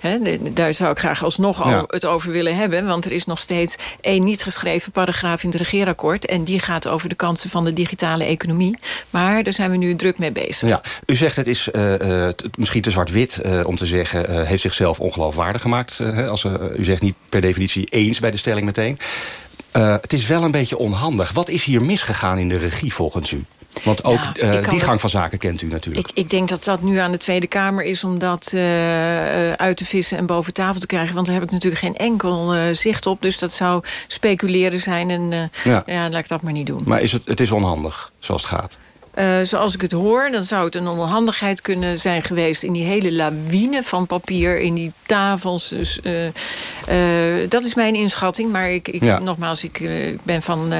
eh, daar zou ik graag alsnog al het over willen hebben. Want er is nog steeds één niet geschreven paragraaf in het regeerakkoord. En die gaat over de kansen van de digitale economie. Maar daar zijn we nu druk mee bezig. Ja, u zegt het is misschien te zwart-wit om te zeggen... heeft zichzelf ongeloofwaardig gemaakt. als, u zegt niet per definitie eens bij de stelling meteen. Eh, het is wel een beetje onhandig. Wat is hier misgegaan in de regie volgens u? Want ook Nou, eh, die gang van zaken kent u natuurlijk. Ik, ik denk dat dat nu aan de Tweede Kamer is om dat eh, uit te vissen en boven tafel te krijgen. Want daar heb ik natuurlijk geen enkel zicht op. Dus dat zou speculeren zijn. En Ja. ja. laat ik dat maar niet doen. Maar is het, het is onhandig, zoals het gaat. Eh, zoals ik het hoor, dan zou het een onhandigheid kunnen zijn geweest... in die hele lawine van papier, in die tafels. Dus, eh, eh, dat is mijn inschatting. Maar ik, ik, Ja. nogmaals, ik ben van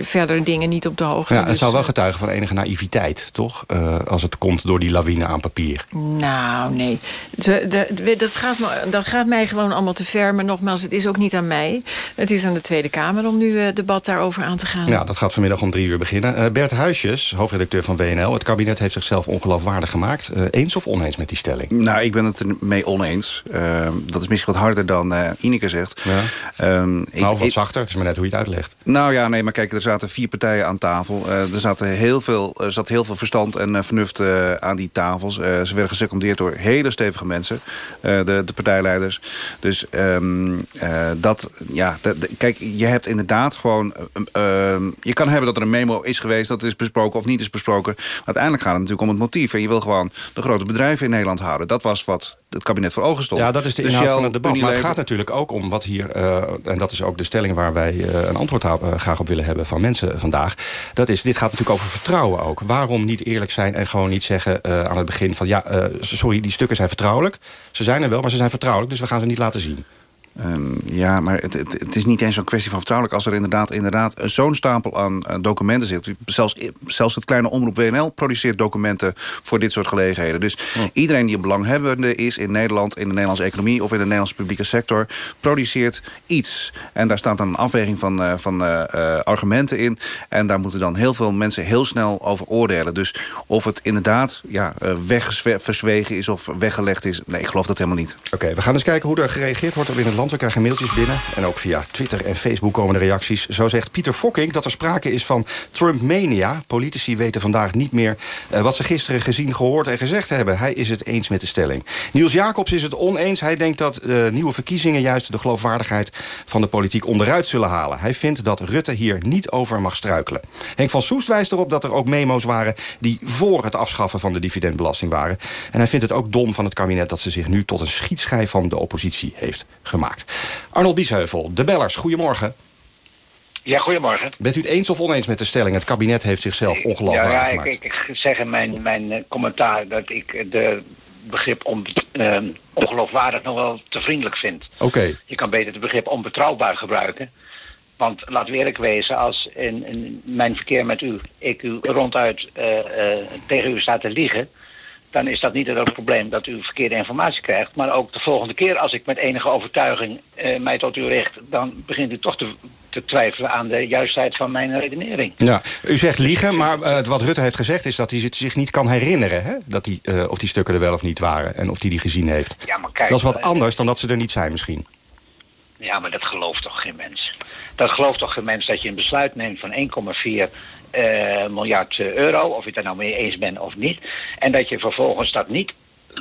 verdere dingen niet op de hoogte. Ja, het dus, zou wel getuigen van enige naïviteit, toch? Als het komt door die lawine aan papier. Nou, nee. De- de- de- dat, gaat me, dat gaat mij gewoon allemaal te ver. Maar nogmaals, het is ook niet aan mij. Het is aan de Tweede Kamer om nu het debat daarover aan te gaan. Ja, dat gaat vanmiddag om drie uur beginnen. Bert Huisjes, hoofdredacteur van WNL. Het kabinet heeft zichzelf ongeloofwaardig gemaakt. Eh, eens of oneens met die stelling? Nou, ik ben het ermee oneens. Ehm, dat is misschien wat harder dan eh Ineke zegt. Ehm, ik- nou, wat zachter. Het is maar net hoe je het uitlegt. Nou ja, nee, maar kijk, er zaten vier partijen aan tafel. Eh, er, zaten heel veel, er zat heel veel verstand en vernuft aan die tafels. Ze werden gesecondeerd door hele stevige mensen, de, de partijleiders. Dus ehm, eh, dat, ja, dat- kijk, je hebt inderdaad gewoon... je kan hebben dat er een memo is geweest, dat is besproken of niet is besproken. Maar uiteindelijk gaat het natuurlijk om het motief. En je wil gewoon de grote bedrijven in Nederland houden. Dat was wat het kabinet voor ogen stond. Ja, dat is de Dus inhoud van het debat. Maar het gaat natuurlijk ook om wat hier... eh, en dat is ook de stelling waar wij eh, een antwoord eh, graag op willen hebben van mensen vandaag. Dat is, dit gaat natuurlijk over vertrouwen ook. Waarom niet eerlijk zijn en gewoon niet zeggen aan het begin van... ja, sorry, die stukken zijn vertrouwelijk. Ze zijn er wel, maar ze zijn vertrouwelijk, dus we gaan ze niet laten zien. Ehm, ja, maar het, het, het is niet eens zo'n kwestie van vertrouwelijk... als er inderdaad, inderdaad zo'n stapel aan eh, documenten zit. Zelfs, zelfs het kleine omroep WNL produceert documenten... voor dit soort gelegenheden. Dus iedereen die een belanghebbende is in Nederland... in de Nederlandse economie of in de Nederlandse publieke sector... produceert iets. En daar staat dan een afweging van, eh, van eh, eh, argumenten in. En daar moeten dan heel veel mensen heel snel over oordelen. Dus of het inderdaad ja, eh, wegverzwegen is of weggelegd is... nee, ik geloof dat helemaal niet. Oké, we gaan eens kijken hoe er gereageerd wordt op in het land. We krijgen mailtjes binnen. En ook via Twitter en Facebook komen de reacties. Zo zegt Pieter Fokking dat er sprake is van Trump-mania. Politici weten vandaag niet meer eh, wat ze gisteren gezien, gehoord en gezegd hebben. Hij is het eens met de stelling. Niels Jacobs is het oneens. Hij denkt dat eh, nieuwe verkiezingen juist de geloofwaardigheid van de politiek onderuit zullen halen. Hij vindt dat Rutte hier niet over mag struikelen. Henk van Soest wijst erop dat er ook memo's waren die voor het afschaffen van de dividendbelasting waren. En hij vindt het ook dom van het kabinet dat ze zich nu tot een schietschijf van de oppositie heeft gemaakt. Arnold Biesheuvel, de bellers, goedemorgen. Ja, goedemorgen. Bent u het eens of oneens met de stelling? Het kabinet heeft zichzelf ongeloofwaardig ja, ja, gemaakt. ik, ik, ik zeg in mijn, mijn eh, commentaar dat ik de begrip on, eh, ongeloofwaardig nog wel te vriendelijk vind. Oké. Je kan beter het begrip onbetrouwbaar gebruiken. Want we eerlijk wezen, als in, in mijn verkeer met u, ik u ronduit eh, eh, tegen u sta te liegen, dan is dat niet het probleem dat u verkeerde informatie krijgt. Maar ook de volgende keer als ik met enige overtuiging eh, mij tot u richt, dan begint u toch te, te twijfelen aan de juistheid van mijn redenering. Ja, u zegt liegen, maar eh, wat Rutte heeft gezegd is dat hij zich niet kan herinneren. Hè? Dat die, eh, of die stukken er wel of niet waren en of hij die gezien heeft. Ja, maar kijk, dat is wat anders dan dat ze er niet zijn misschien. Ja, maar dat gelooft toch geen mens? Dat gelooft toch geen mens dat je een besluit neemt van 1,4 eh, miljard euro, of je het er nou mee eens bent of niet, en dat je vervolgens dat niet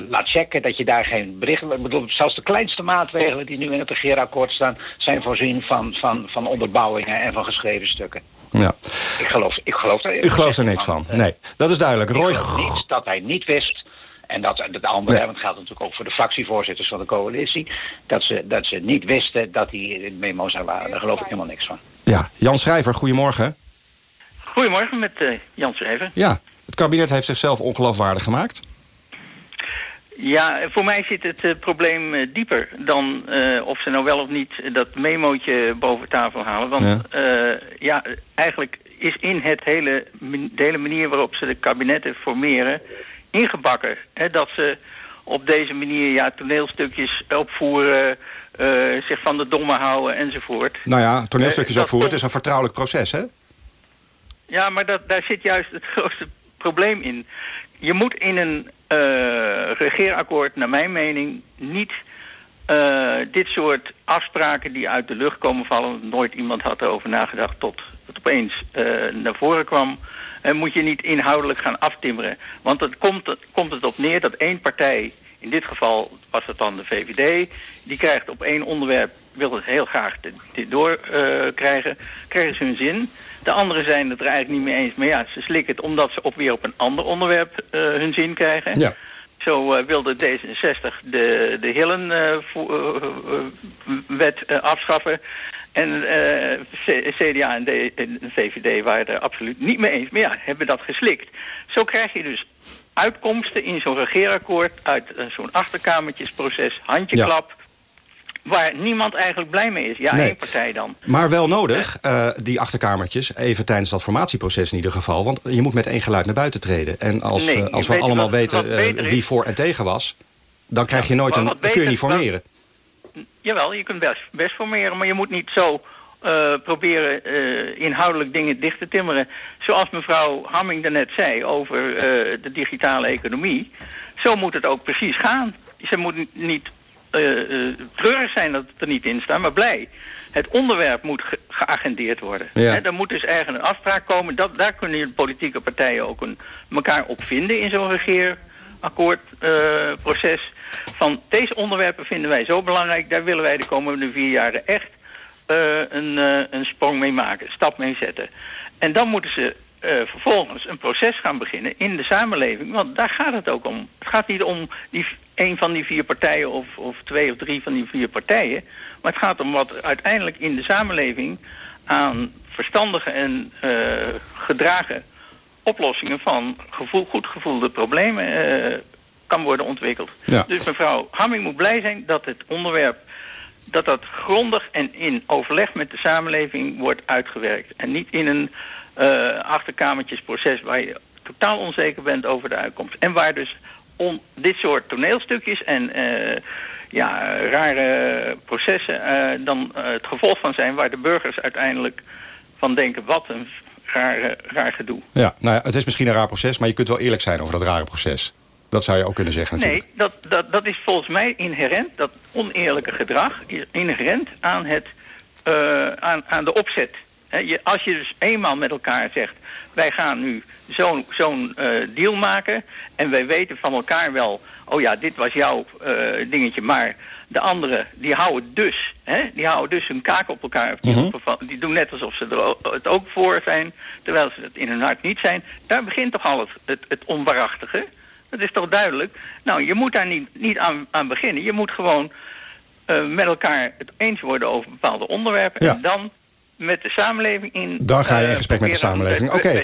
laat checken, dat je daar geen bericht... Ik bedoel, zelfs de kleinste maatregelen die nu in het regeerakkoord staan... zijn voorzien van, van, van onderbouwingen en van geschreven stukken. Ja. Ik geloof, ik geloof daar U gelooft er niks van. Nee, dat is duidelijk. Roy, niet dat hij niet wist... En dat de andere, Nee. want het geldt natuurlijk ook voor de fractievoorzitters van de coalitie... dat ze, dat ze niet wisten dat die memo's er waren. Daar geloof ik helemaal niks van. ja, Jan Schrijver, goedemorgen. Goedemorgen met eh, Jan Schrijver. Ja, het kabinet heeft zichzelf ongeloofwaardig gemaakt. Ja, voor mij zit het eh, probleem eh, dieper dan of ze nou wel of niet dat memootje boven tafel halen. Want ja, ja eigenlijk is in het hele, de hele manier waarop ze de kabinetten formeren ingebakken. Hè, dat ze op deze manier ja, toneelstukjes opvoeren, zich van de domme houden enzovoort. Nou ja, toneelstukjes opvoeren, het is een vertrouwelijk proces, hè? Ja, maar dat, daar zit juist het grootste probleem in. Je moet in een eh, regeerakkoord, naar mijn mening, niet eh, dit soort afspraken die uit de lucht komen vallen, nooit iemand had erover nagedacht tot het opeens eh, naar voren kwam, en moet je niet inhoudelijk gaan aftimmeren. Want het komt, komt het op neer dat één partij, in dit geval was het dan de VVD, die krijgt op één onderwerp, wil het heel graag dit doorkrijgen, krijgen ze hun zin. De anderen zijn het er eigenlijk niet mee eens. Maar ja, ze slikken het omdat ze op weer op een ander onderwerp eh, hun zin krijgen. Ja. Zo eh, wilde D66 de, de Hillen-wet eh, afschaffen. En CDA en, D- en VVD waren er absoluut niet mee eens. Maar ja, hebben dat geslikt. Zo krijg je dus uitkomsten in zo'n regeerakkoord... uit zo'n achterkamertjesproces, handjeklap... waar niemand eigenlijk blij mee is. Ja, Nee. één partij dan. Maar wel nodig, eh, die achterkamertjes, even tijdens dat formatieproces in ieder geval. Want je moet met één geluid naar buiten treden. En als, Nee, eh, als we allemaal wat- weten eh, wie voor en tegen was... dan krijg je nooit een, dan kun je niet formeren. Jawel, je kunt best, best formeren, maar je moet niet zo proberen inhoudelijk dingen dicht te timmeren. Zoals mevrouw Hamming daarnet zei over de digitale economie. Zo moet het ook precies gaan. Ze moet niet treurig zijn dat het er niet in staat, maar blij. Het onderwerp moet ge- geagendeerd worden. Ja. Er moet dus ergens een afspraak komen. Dat, daar kunnen de politieke partijen ook een, elkaar op vinden in zo'n regeerakkoordproces. van deze onderwerpen vinden wij zo belangrijk. Daar willen wij de komende vier jaren echt eh, een, eh, een sprong mee maken. Een stap mee zetten. En dan moeten ze eh, vervolgens een proces gaan beginnen in de samenleving. Want daar gaat het ook om. Het gaat niet om die, een van die vier partijen of, of twee of drie van die vier partijen. Maar het gaat om wat uiteindelijk in de samenleving aan verstandige en eh, gedragen oplossingen van gevoel, goed gevoelde problemen eh, kan worden ontwikkeld. Ja. Dus mevrouw Hamming moet blij zijn dat het onderwerp dat dat grondig en in overleg met de samenleving wordt uitgewerkt. En niet in een eh, achterkamertjesproces waar je totaal onzeker bent over de uitkomst. En waar dus on, dit soort toneelstukjes en eh, ja, rare processen eh, dan eh, het gevolg van zijn... waar de burgers uiteindelijk van denken, wat een raar gedoe. Ja, nou ja, het is misschien een raar proces, maar je kunt wel eerlijk zijn over dat rare proces. Dat zou je ook kunnen zeggen natuurlijk. Nee, dat, dat, dat is volgens mij inherent, dat oneerlijke gedrag inherent aan, het, aan, aan de opzet. Als je dus eenmaal met elkaar zegt, wij gaan nu zo'n zo'n eh, deal maken en wij weten van elkaar wel, oh ja, dit was jouw eh, dingetje, maar de anderen die houden dus, hè, die houden dus hun kaak op elkaar, die, Mhm. die doen net alsof ze er het ook voor zijn, terwijl ze het in hun hart niet zijn. Daar begint toch al het, het, het onwaarachtige. Dat is toch duidelijk? Nou, je moet daar niet, niet aan, aan beginnen. Je moet gewoon eh, met elkaar het eens worden over bepaalde onderwerpen. Ja. En dan met de samenleving in... Dan ga je in eh, gesprek met de samenleving. Oké.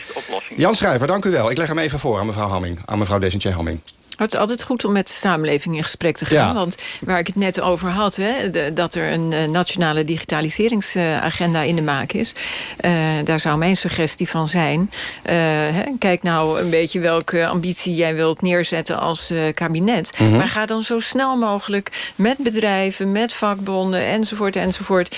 Jan Schrijver, dank u wel. Ik leg hem even voor aan mevrouw Hamming. Aan mevrouw Desentje Hamming. Het is altijd goed om met de samenleving in gesprek te gaan. Ja. Want waar ik het net over had, hè, de- dat er een eh, nationale digitaliseringsagenda in de maak is. eh, daar zou mijn suggestie van zijn. eh, hè, kijk nou een beetje welke ambitie jij wilt neerzetten als kabinet. Mhm. Maar ga dan zo snel mogelijk met bedrijven, met vakbonden enzovoort enzovoort.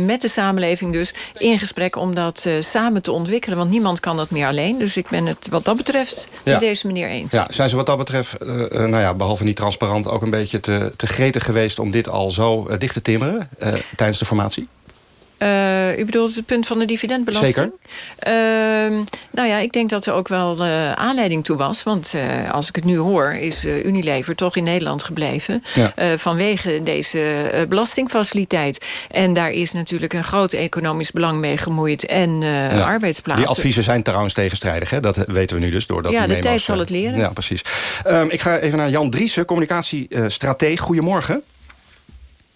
met de samenleving dus in gesprek om dat samen te ontwikkelen. Want niemand kan dat meer alleen. Dus ik ben het wat dat betreft Ja. met deze meneer eens. Ja, zijn ze wat dat betreft, eh, eh, nou ja, behalve niet transparant... ook een beetje te, te gretig geweest om dit al zo eh, dicht te timmeren... tijdens de formatie? Eh, u bedoelt het punt van de dividendbelasting? Zeker. Ehm, nou ja, ik denk dat er ook wel eh, aanleiding toe was. Want eh, als ik het nu hoor, is Unilever toch in Nederland gebleven. Ja. vanwege deze belastingfaciliteit. En daar is natuurlijk een groot economisch belang mee gemoeid. En Ja. arbeidsplaatsen. Die adviezen zijn trouwens tegenstrijdig, hè? dat weten we nu dus. Doordat Ja, de tijd zal het leren. Ja, precies. Ehm, ik ga even naar Jan Driessen, communicatiestrateeg. Goedemorgen.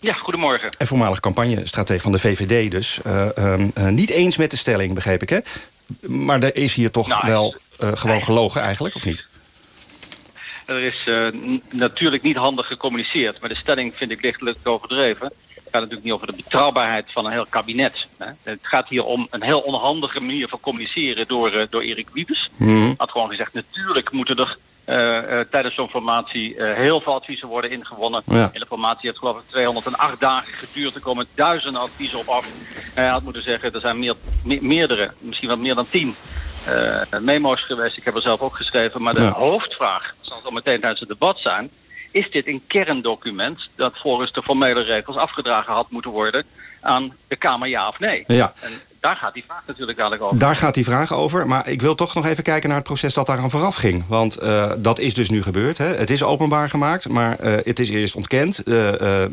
Ja, goedemorgen. En voormalig campagnestratege van de VVD dus. Eh, ehm, eh, niet eens met de stelling, begreep ik, hè? Maar er is hier toch Nou, wel eh, gewoon gelogen eigenlijk, of niet? Er is natuurlijk niet handig gecommuniceerd, maar de stelling vind ik lichtelijk overdreven. Het gaat natuurlijk niet over de betrouwbaarheid van een heel kabinet. Hè. Het gaat hier om een heel onhandige manier van communiceren door, door Erik Wiebes. Mhm. Had gewoon gezegd, natuurlijk moeten er eh, eh, tijdens zo'n formatie eh, heel veel adviezen worden ingewonnen. Ja. En de formatie heeft geloof ik 208 dagen geduurd. Er komen duizenden adviezen op af. Hij had moeten zeggen, er zijn meer, me- meerdere, misschien wel meer dan tien memo's geweest. Ik heb er zelf ook geschreven. Maar de Ja. hoofdvraag zal zo meteen tijdens het debat zijn. Is dit een kerndocument dat volgens de formele regels afgedragen had moeten worden aan de Kamer, ja of nee? Ja. En daar gaat die vraag natuurlijk dadelijk over. Daar gaat die vraag over. Maar ik wil toch nog even kijken naar het proces dat daaraan vooraf ging. Want eh, dat is dus nu gebeurd. Hè. Het is openbaar gemaakt, maar eh, het is eerst ontkend. Eh,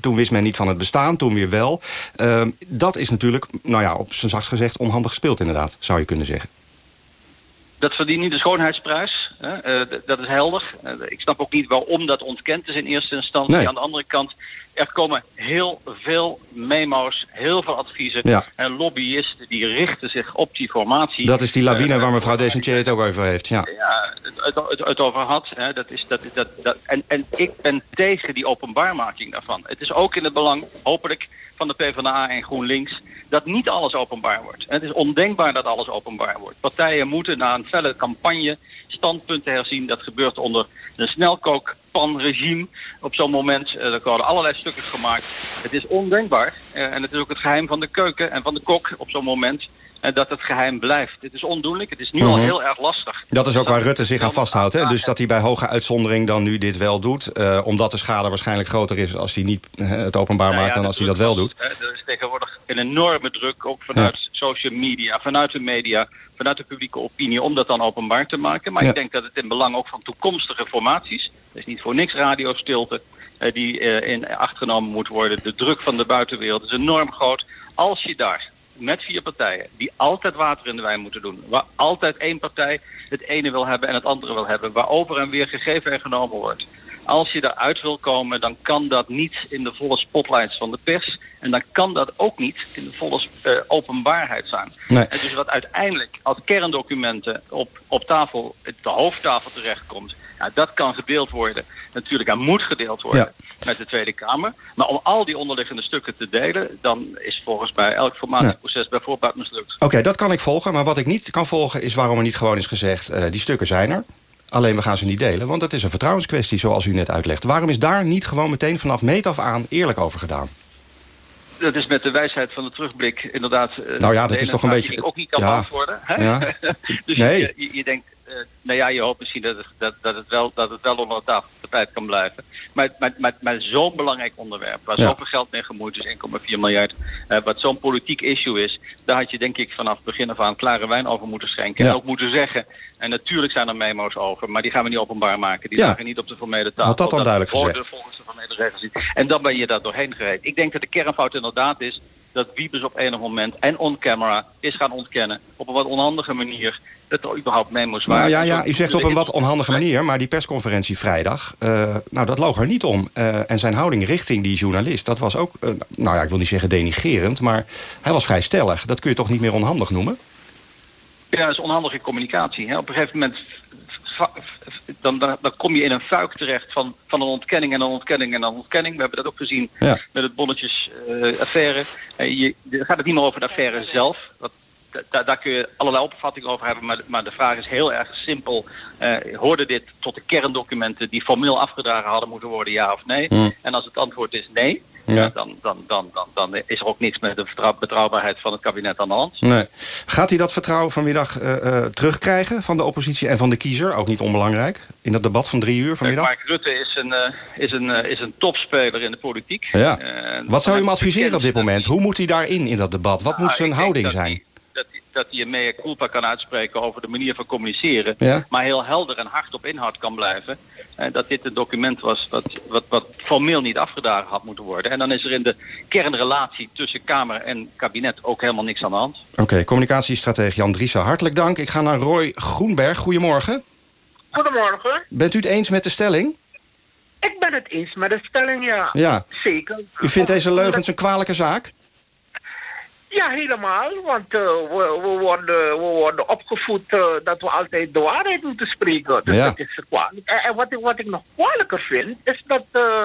toen wist men niet van het bestaan, toen weer wel. Dat is natuurlijk, nou ja, op zijn zachtst gezegd... onhandig gespeeld inderdaad, zou je kunnen zeggen. Dat verdient niet de schoonheidsprijs. Hè? Dat is helder. Ik snap ook niet waarom dat ontkend is in eerste instantie. Nee. Aan de andere kant, er komen heel veel memo's, heel veel adviezen. Ja. En lobbyisten die richten zich op die formatie. Dat is die lawine Eh, waar mevrouw Desentier het ook over heeft. Ja. ja, het, het, het, het over had. Hè, dat is, dat, dat, dat, en, en ik ben tegen die openbaarmaking daarvan. Het is ook in het belang, hopelijk, van de PvdA en GroenLinks... dat niet alles openbaar wordt. Het is ondenkbaar dat alles openbaar wordt. Partijen moeten na een felle campagne standpunten herzien. Dat gebeurt onder een snelkookpanregime. Op zo'n moment, eh, er worden allerlei stukjes gemaakt. Het is ondenkbaar. eh, en het is ook het geheim van de keuken en van de kok op zo'n moment... eh, dat het geheim blijft. Het is ondoenlijk. Het is nu al Mhm. heel erg lastig. Dat is ook waar Rutte zich aan vasthoudt. Hè? Dus dat hij bij hoge uitzondering dan nu dit wel doet. eh, omdat de schade waarschijnlijk groter is als hij niet eh, het openbaar Nou ja, maakt... dan als hij dat wel doet. er is tegenwoordig een enorme druk, ook vanuit social media, vanuit de media, vanuit de publieke opinie, om dat dan openbaar te maken. Maar Ja. ik denk dat het in belang ook van toekomstige formaties, is niet voor niks radiostilte, die in acht genomen moet worden. De druk van de buitenwereld is enorm groot. Als je daar met vier partijen die altijd water in de wijn moeten doen, waar altijd één partij het ene wil hebben en het andere wil hebben, waar over en weer gegeven en genomen wordt. Als je eruit wil komen, dan kan dat niet in de volle spotlights van de pers. En dan kan dat ook niet in de volle eh, openbaarheid zijn. Nee. En dus wat uiteindelijk als kerndocumenten op, op tafel, de hoofdtafel terechtkomt... Ja, dat kan gedeeld worden. Natuurlijk, en moet gedeeld worden met de Tweede Kamer. Maar om al die onderliggende stukken te delen... dan is volgens mij elk formatieproces bij voorbaat mislukt. Oké, dat kan ik volgen. Maar wat ik niet kan volgen is waarom er niet gewoon is gezegd... eh, die stukken zijn er. Alleen we gaan ze niet delen, want het is een vertrouwenskwestie zoals u net uitlegt. Waarom is daar niet gewoon meteen vanaf meet af aan eerlijk over gedaan? Dat is met de wijsheid van de terugblik inderdaad... eh, Nou ja, dat is toch een beetje- Die ik ook niet kan ja, beantwoorden. Ja. [LAUGHS] dus Nee. je, je, je denkt, nou ja, je hoopt misschien dat het, dat, dat het, wel, dat het wel onder de tafel tapijt kan blijven. Maar, maar, maar, maar zo'n belangrijk onderwerp, waar Ja. zoveel geld mee gemoeid is, 1,4 miljard, eh, wat zo'n politiek issue is, daar had je denk ik vanaf het begin af aan klare wijn over moeten schenken. Ja. En ook moeten zeggen, en natuurlijk zijn er memo's over, maar die gaan we niet openbaar maken. Die Ja. lagen niet op de formele tafel. Had dat dan duidelijk hoorde gezegd. volgens de formele regels. En dan ben je daar doorheen gereden. Ik denk dat de kernfout inderdaad is dat Wiebes op enig moment en on camera is gaan ontkennen op een wat onhandige manier dat er überhaupt memo's waren. Nou ja, En ja, zo- u zegt op een wat onhandige manier, maar die persconferentie vrijdag, eh, nou dat loog er niet om. Eh, en zijn houding richting die journalist, dat was ook, eh, nou ja, ik wil niet zeggen denigerend, maar hij was vrij stellig. Dat kun je toch niet meer onhandig noemen? Ja, dat is onhandige communicatie. Hè. Op een gegeven moment dan, dan, dan kom je in een fuik terecht van, van een ontkenning en een ontkenning en een ontkenning. We hebben dat ook gezien Ja. met het bonnetjes-affaire. je, dan gaat het niet meer over de affaire zelf. Da- da- daar kun je allerlei opvattingen over hebben, maar, maar de vraag is heel erg simpel. Eh, hoorde dit tot de kerndocumenten die formeel afgedragen hadden moeten worden, ja of nee? Hmm. En als het antwoord is nee, Ja. dan, dan, dan, dan, dan is er ook niks met de betrouwbaarheid van het kabinet aan de hand. Nee. Gaat hij dat vertrouwen vanmiddag eh, eh, terugkrijgen van de oppositie en van de kiezer? Ook niet onbelangrijk, in dat debat van drie uur vanmiddag? Mark Rutte is een, eh, is, een, eh, is een topspeler in de politiek. Ja. Eh, Wat zou u hem adviseren op dit moment? Hoe moet hij daarin, in dat debat? Wat moet Nou, zijn houding zijn? Dat hij een mea culpa kan uitspreken over de manier van communiceren. Ja. Maar heel helder en hard op inhoud kan blijven. En dat dit een document was wat, wat, wat formeel niet afgedragen had moeten worden. En dan is er in de kernrelatie tussen Kamer en kabinet ook helemaal niks aan de hand. Oké, communicatiestratege Jan Driessen, hartelijk dank. Ik ga naar Roy Groenberg. Goedemorgen. Goedemorgen. Bent u het eens met de stelling? Ik ben het eens met de stelling, ja. Ja. Zeker. U vindt deze leugens een kwalijke zaak? Ja, helemaal. Want eh, we, we, worden, we worden opgevoed eh, dat we altijd de waarheid moeten spreken. Dus Ja. dat is kwalijk. En, en wat, ik, wat ik nog kwalijker vind, is dat eh,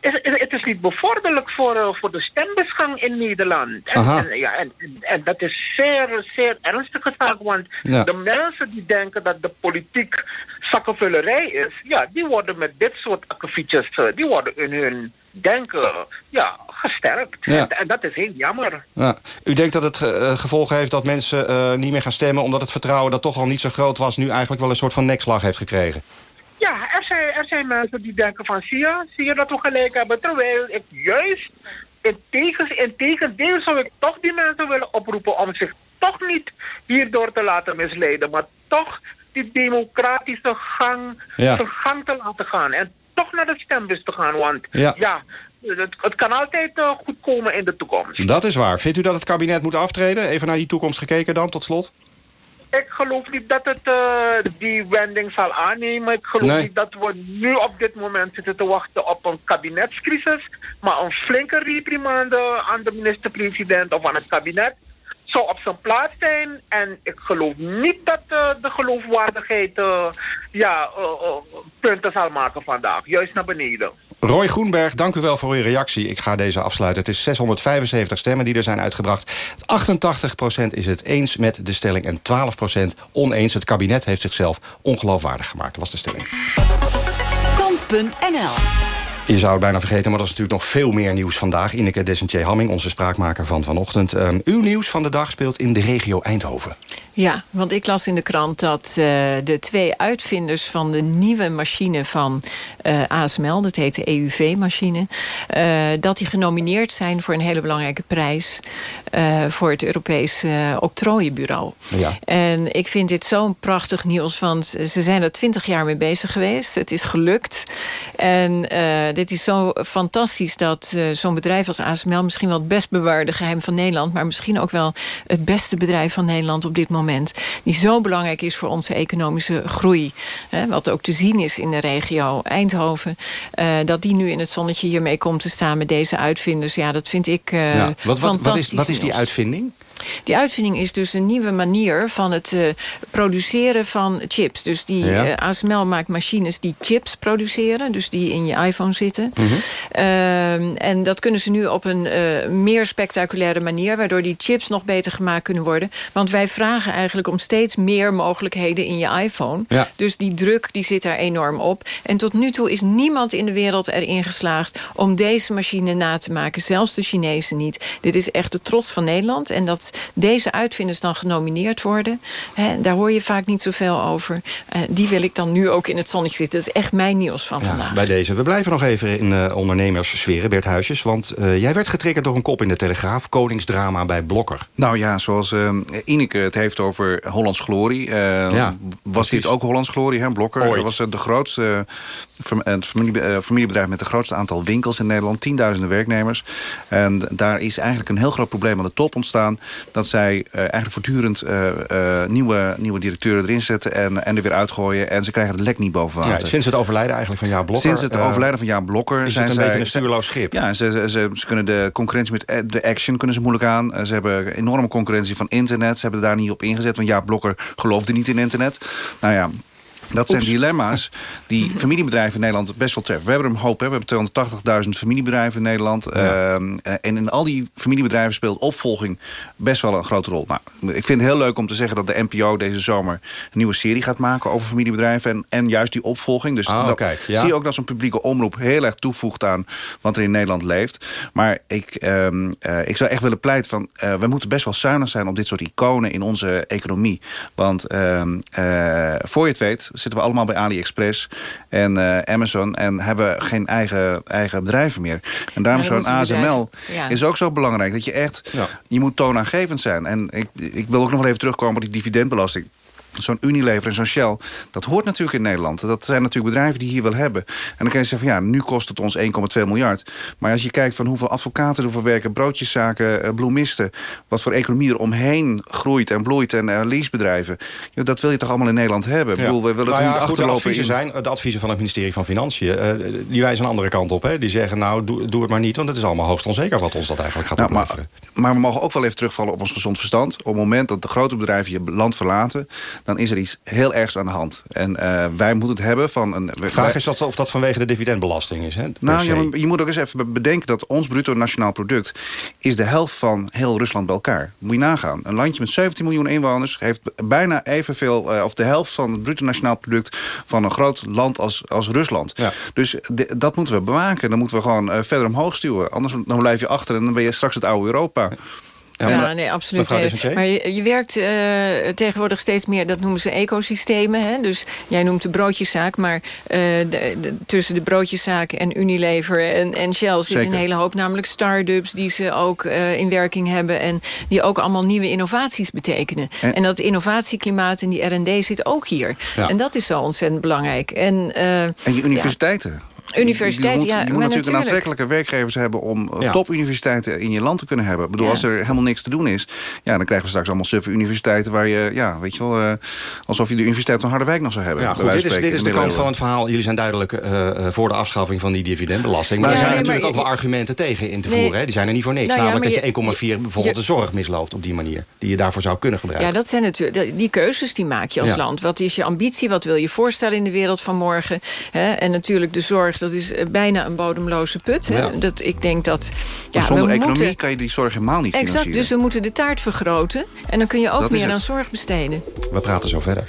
is, is- het is niet bevorderlijk voor, voor de stembusgang in Nederland. En, ja, en, dat is zeer, zeer ernstige zaak. Want Ja. de mensen die denken dat de politiek zakkenvullerij is, ja, die worden met dit soort akkefietjes, die worden in hun denken ja, gesterkt. Ja. En, dat is heel jammer. Ja. U denkt dat het eh, gevolg heeft dat mensen eh, niet meer gaan stemmen... omdat het vertrouwen dat toch al niet zo groot was... nu eigenlijk wel een soort van nekslag heeft gekregen? Ja, er zijn, er zijn mensen die denken van, zie je, zie je dat we gelijk hebben. Terwijl ik juist, in, tegens, in tegendeel zou ik toch die mensen willen oproepen om zich toch niet hierdoor te laten misleiden. Maar toch die democratische gang, Ja. gang te laten gaan. En toch naar de stembus te gaan. Want Ja. ja, het, het kan altijd eh, goed komen in de toekomst. Dat is waar. Vindt u dat het kabinet moet aftreden? Even naar die toekomst gekeken dan, tot slot. Ik geloof niet dat het eh, die wending zal aannemen. Ik geloof Nee. niet dat we nu op dit moment zitten te wachten op een kabinetscrisis. Maar een flinke reprimande aan de minister-president of aan het kabinet zou op zijn plaats zijn. En ik geloof niet dat eh, de geloofwaardigheid eh, ja, eh, punten zal maken vandaag. Juist naar beneden. Roy Groenberg, dank u wel voor uw reactie. Ik ga deze afsluiten. Het is 675 stemmen die er zijn uitgebracht. 88% is het eens met de stelling en 12% oneens. Het kabinet heeft zichzelf ongeloofwaardig gemaakt, was de stelling. Stand.nl Je zou het bijna vergeten, maar dat is natuurlijk nog veel meer nieuws vandaag. Ineke Desentier Hamming, onze spraakmaker van vanochtend. Ehm, uw nieuws van de dag speelt in de regio Eindhoven. Ja, want ik las in de krant dat eh, de twee uitvinders van de nieuwe machine van eh, ASML, dat heet de EUV-machine, eh, dat die genomineerd zijn voor een hele belangrijke prijs voor het Europees eh Octrooienbureau. Ja. En ik vind dit zo'n prachtig nieuws, want ze zijn er twintig jaar mee bezig geweest. Het is gelukt. En dit is zo fantastisch dat zo'n bedrijf als ASML... misschien wel het best bewaarde geheim van Nederland... maar misschien ook wel het beste bedrijf van Nederland op dit moment... die zo belangrijk is voor onze economische groei. Hè, wat ook te zien is in de regio Eindhoven. eh, dat die nu in het zonnetje hiermee komt te staan met deze uitvinders. Ja, dat vind ik eh ja. wat, wat, wat, is, fantastisch wat is die uitvinding? Die uitvinding is dus een nieuwe manier van het eh, produceren van chips. Dus die Ja. eh, ASML maakt machines die chips produceren. Dus die in je iPhone zitten. Mhm. Ehm, en dat kunnen ze nu op een eh, meer spectaculaire manier... waardoor die chips nog beter gemaakt kunnen worden. Want wij vragen eigenlijk om steeds meer mogelijkheden in je iPhone. Ja. Dus die druk die zit daar enorm op. En tot nu toe is niemand in de wereld erin geslaagd... om deze machine na te maken. Zelfs de Chinezen niet. Dit is echt de trots van Nederland. En dat dat deze uitvinders dan genomineerd worden... Hè, daar hoor je vaak niet zoveel over. Eh, die wil ik dan nu ook in het zonnetje zitten. Dat is echt mijn nieuws van vandaag. Bij deze. We blijven nog even in uh, ondernemerssferen, Bert Huisjes. Want uh, jij werd getriggerd door een kop in de Telegraaf. Koningsdrama bij Blokker. Nou ja, zoals uh, Ineke het heeft over Hollands Glorie. Ja, was precies. dit ook Hollands Glorie, hè? Blokker Ooit. was de grootste... Het familie, familiebedrijf met het grootste aantal winkels in Nederland. Tienduizenden werknemers. En daar is eigenlijk een heel groot probleem aan de top ontstaan. Dat zij eigenlijk voortdurend nieuwe, nieuwe directeuren erin zetten... En, en er weer uitgooien. En ze krijgen het lek niet boven water. Ja, sinds het overlijden eigenlijk van Jaap Blokker... Sinds het overlijden van Jaap Blokker... Is zijn het een zij, beetje een stuurloos schip? Ja, ze, ze, ze, ze kunnen de concurrentie met de Action kunnen ze moeilijk aan. Ze hebben enorme concurrentie van internet. Ze hebben daar niet op ingezet, want Jaap Blokker geloofde niet in internet. Nou ja, dat zijn Oeps. dilemma's die familiebedrijven in Nederland best wel treffen. We hebben een hoop, hè. we hebben 280.000 familiebedrijven in Nederland. Ja. Uh, en in al die familiebedrijven speelt opvolging best wel een grote rol. Nou, ik vind het heel leuk om te zeggen dat de NPO deze zomer... een nieuwe serie gaat maken over familiebedrijven en, en juist die opvolging. Dus oh, dat, kijk, ja. zie je ook dat zo'n publieke omroep heel erg toevoegt aan wat er in Nederland leeft. Maar ik, um, uh, ik zou echt willen pleiten van... Uh, we moeten best wel zuinig zijn op dit soort iconen in onze economie. Want um, voor je het weet zitten we allemaal bij AliExpress en uh, Amazon... en hebben geen eigen, eigen bedrijven meer. En daarom zo'n ASML ja. is ook zo belangrijk. Dat je echt, ja. je moet toonaangevend zijn. En ik, ik wil ook nog wel even terugkomen op die dividendbelasting zo'n Unilever en zo'n Shell, dat hoort natuurlijk in Nederland. Dat zijn natuurlijk bedrijven die hier wel hebben. En dan kan je zeggen van ja, nu kost het ons 1,2 miljard. Maar als je kijkt van hoeveel advocaten ervoor werken... broodjeszaken, uh, bloemisten... wat voor economie er omheen groeit en bloeit... en uh, leasebedrijven, ja, dat wil je toch allemaal in Nederland hebben? Ja. Ik bedoel, we willen nou ja, niet goed, de adviezen, in... zijn, de adviezen van het ministerie van Financiën... Uh, die wijzen een andere kant op. Hè? Die zeggen nou, doe, doe het maar niet... want het is allemaal hoogst onzeker wat ons dat eigenlijk gaat nou, maar we mogen ook wel even terugvallen op ons gezond verstand. Op het moment dat de grote bedrijven je land verlaten... dan is er iets heel ergs aan de hand. En uh, wij moeten het hebben van... Een, de vraag is dat, of dat vanwege de dividendbelasting is. Hè, nou, ja, je moet ook eens even bedenken dat ons bruto nationaal product... is de helft van heel Rusland bij elkaar. Moet je nagaan. Een landje met 17 miljoen inwoners... heeft bijna evenveel, uh, of de helft van het bruto nationaal product... van een groot land als, als Rusland. Ja. Dus de, dat moeten we bewaken. Dan moeten we gewoon uh, verder omhoog stuwen. Anders dan blijf je achter en dan ben je straks het oude Europa. Ja, ja, nee, absoluut. Maar je, je werkt uh, tegenwoordig steeds meer, dat noemen ze ecosystemen. Hè? Dus jij noemt de broodjeszaak, maar uh, de, de, tussen de broodjeszaak en Unilever en, en Shell zit een hele hoop. Namelijk start-ups die ze ook uh, in werking hebben en die ook allemaal nieuwe innovaties betekenen. En, en dat innovatieklimaat en die R&D zit ook hier. Ja. En dat is zo ontzettend belangrijk. En, en je universiteiten. Ja. Universiteit, je moet, ja, je moet natuurlijk, natuurlijk. een aantrekkelijke werkwerkgevers hebben... om ja. topuniversiteiten in je land te kunnen hebben. Ik bedoel, ja. als er helemaal niks te doen is... Ja, dan krijgen we straks allemaal suffe universiteiten... waar je, ja, weet je wel... Uh, alsof je de Universiteit van Harderwijk nog zou hebben. Ja, goed, dit is, dit is de kant van het verhaal. Jullie zijn duidelijk uh, voor de afschaffing van die dividendbelasting. Maar ja, er zijn nee, natuurlijk ook wel argumenten tegen in te voeren. Hè? Die zijn er niet voor niks. Nou, Namelijk dat je 1,4 bijvoorbeeld de zorg misloopt op die manier. Die je daarvoor zou kunnen gebruiken. Ja, dat zijn natuurlijk... Die keuzes die maak je als land. Wat is je ambitie? Wat wil je voorstellen in de wereld van morgen? Hè? En natuurlijk de zorg, dat is bijna een bodemloze put. Ja. Dat, ik denk dat... Ja, zonder we economie moeten... kan je die zorg helemaal niet exact, financieren. dus we moeten de taart vergroten. En dan kun je ook dat meer aan zorg besteden. We praten zo verder.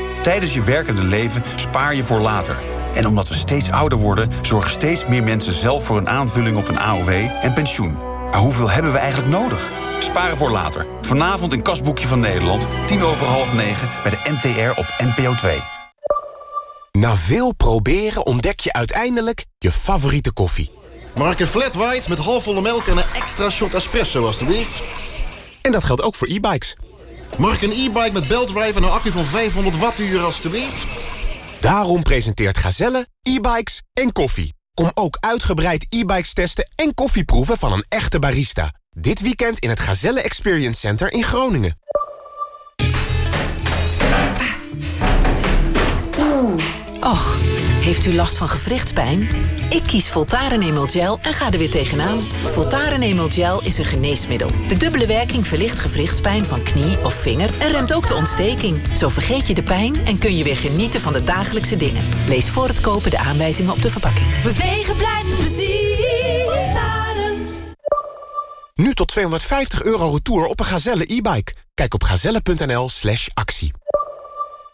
Tijdens je werkende leven spaar je voor later. En omdat we steeds ouder worden... zorgen steeds meer mensen zelf voor een aanvulling op een AOW en pensioen. Maar hoeveel hebben we eigenlijk nodig? Sparen voor later. Vanavond in Kasboekje van Nederland. tien over half negen bij de NTR op NPO 2. Na veel proberen ontdek je uiteindelijk je favoriete koffie. Mag ik een flat white met halfvolle melk en een extra shot espresso, alstublieft? En dat geldt ook voor e-bikes. Mag ik een e-bike met beltdrive en een accu van 500 wattuur, alstublieft? Daarom presenteert Gazelle e-bikes en koffie. Kom ook uitgebreid e-bikes testen en koffieproeven van een echte barista. Dit weekend in het Gazelle Experience Center in Groningen. Oeh. Och, heeft u last van gewrichtspijn? Ik kies Voltaren Emel Gel en ga er weer tegenaan. Voltaren Emel Gel is een geneesmiddel. De dubbele werking verlicht gewrichtspijn van knie of vinger... en remt ook de ontsteking. Zo vergeet je de pijn en kun je weer genieten van de dagelijkse dingen. Lees voor het kopen de aanwijzingen op de verpakking. Bewegen blijft plezier. Voltaren. Nu tot 250 euro retour op een Gazelle e-bike. Kijk op gazelle.nl slash actie.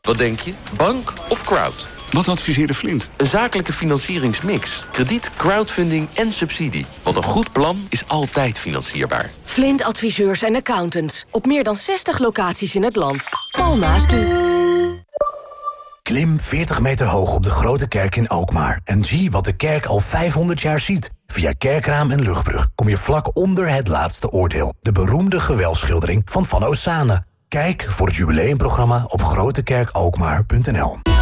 Wat denk je? Bank of crowd? Wat adviseerde Flint? Een zakelijke financieringsmix. Krediet, crowdfunding en subsidie. Want een goed plan is altijd financierbaar. Flint adviseurs en accountants. Op meer dan 60 locaties in het land. Al naast u. Klim 40 meter hoog op de Grote Kerk in Alkmaar... en zie wat de kerk al 500 jaar ziet. Via Kerkraam en Luchtbrug kom je vlak onder het laatste oordeel. De beroemde gewelfschildering van Van Osane. Kijk voor het jubileumprogramma op grotekerkalkmaar.nl.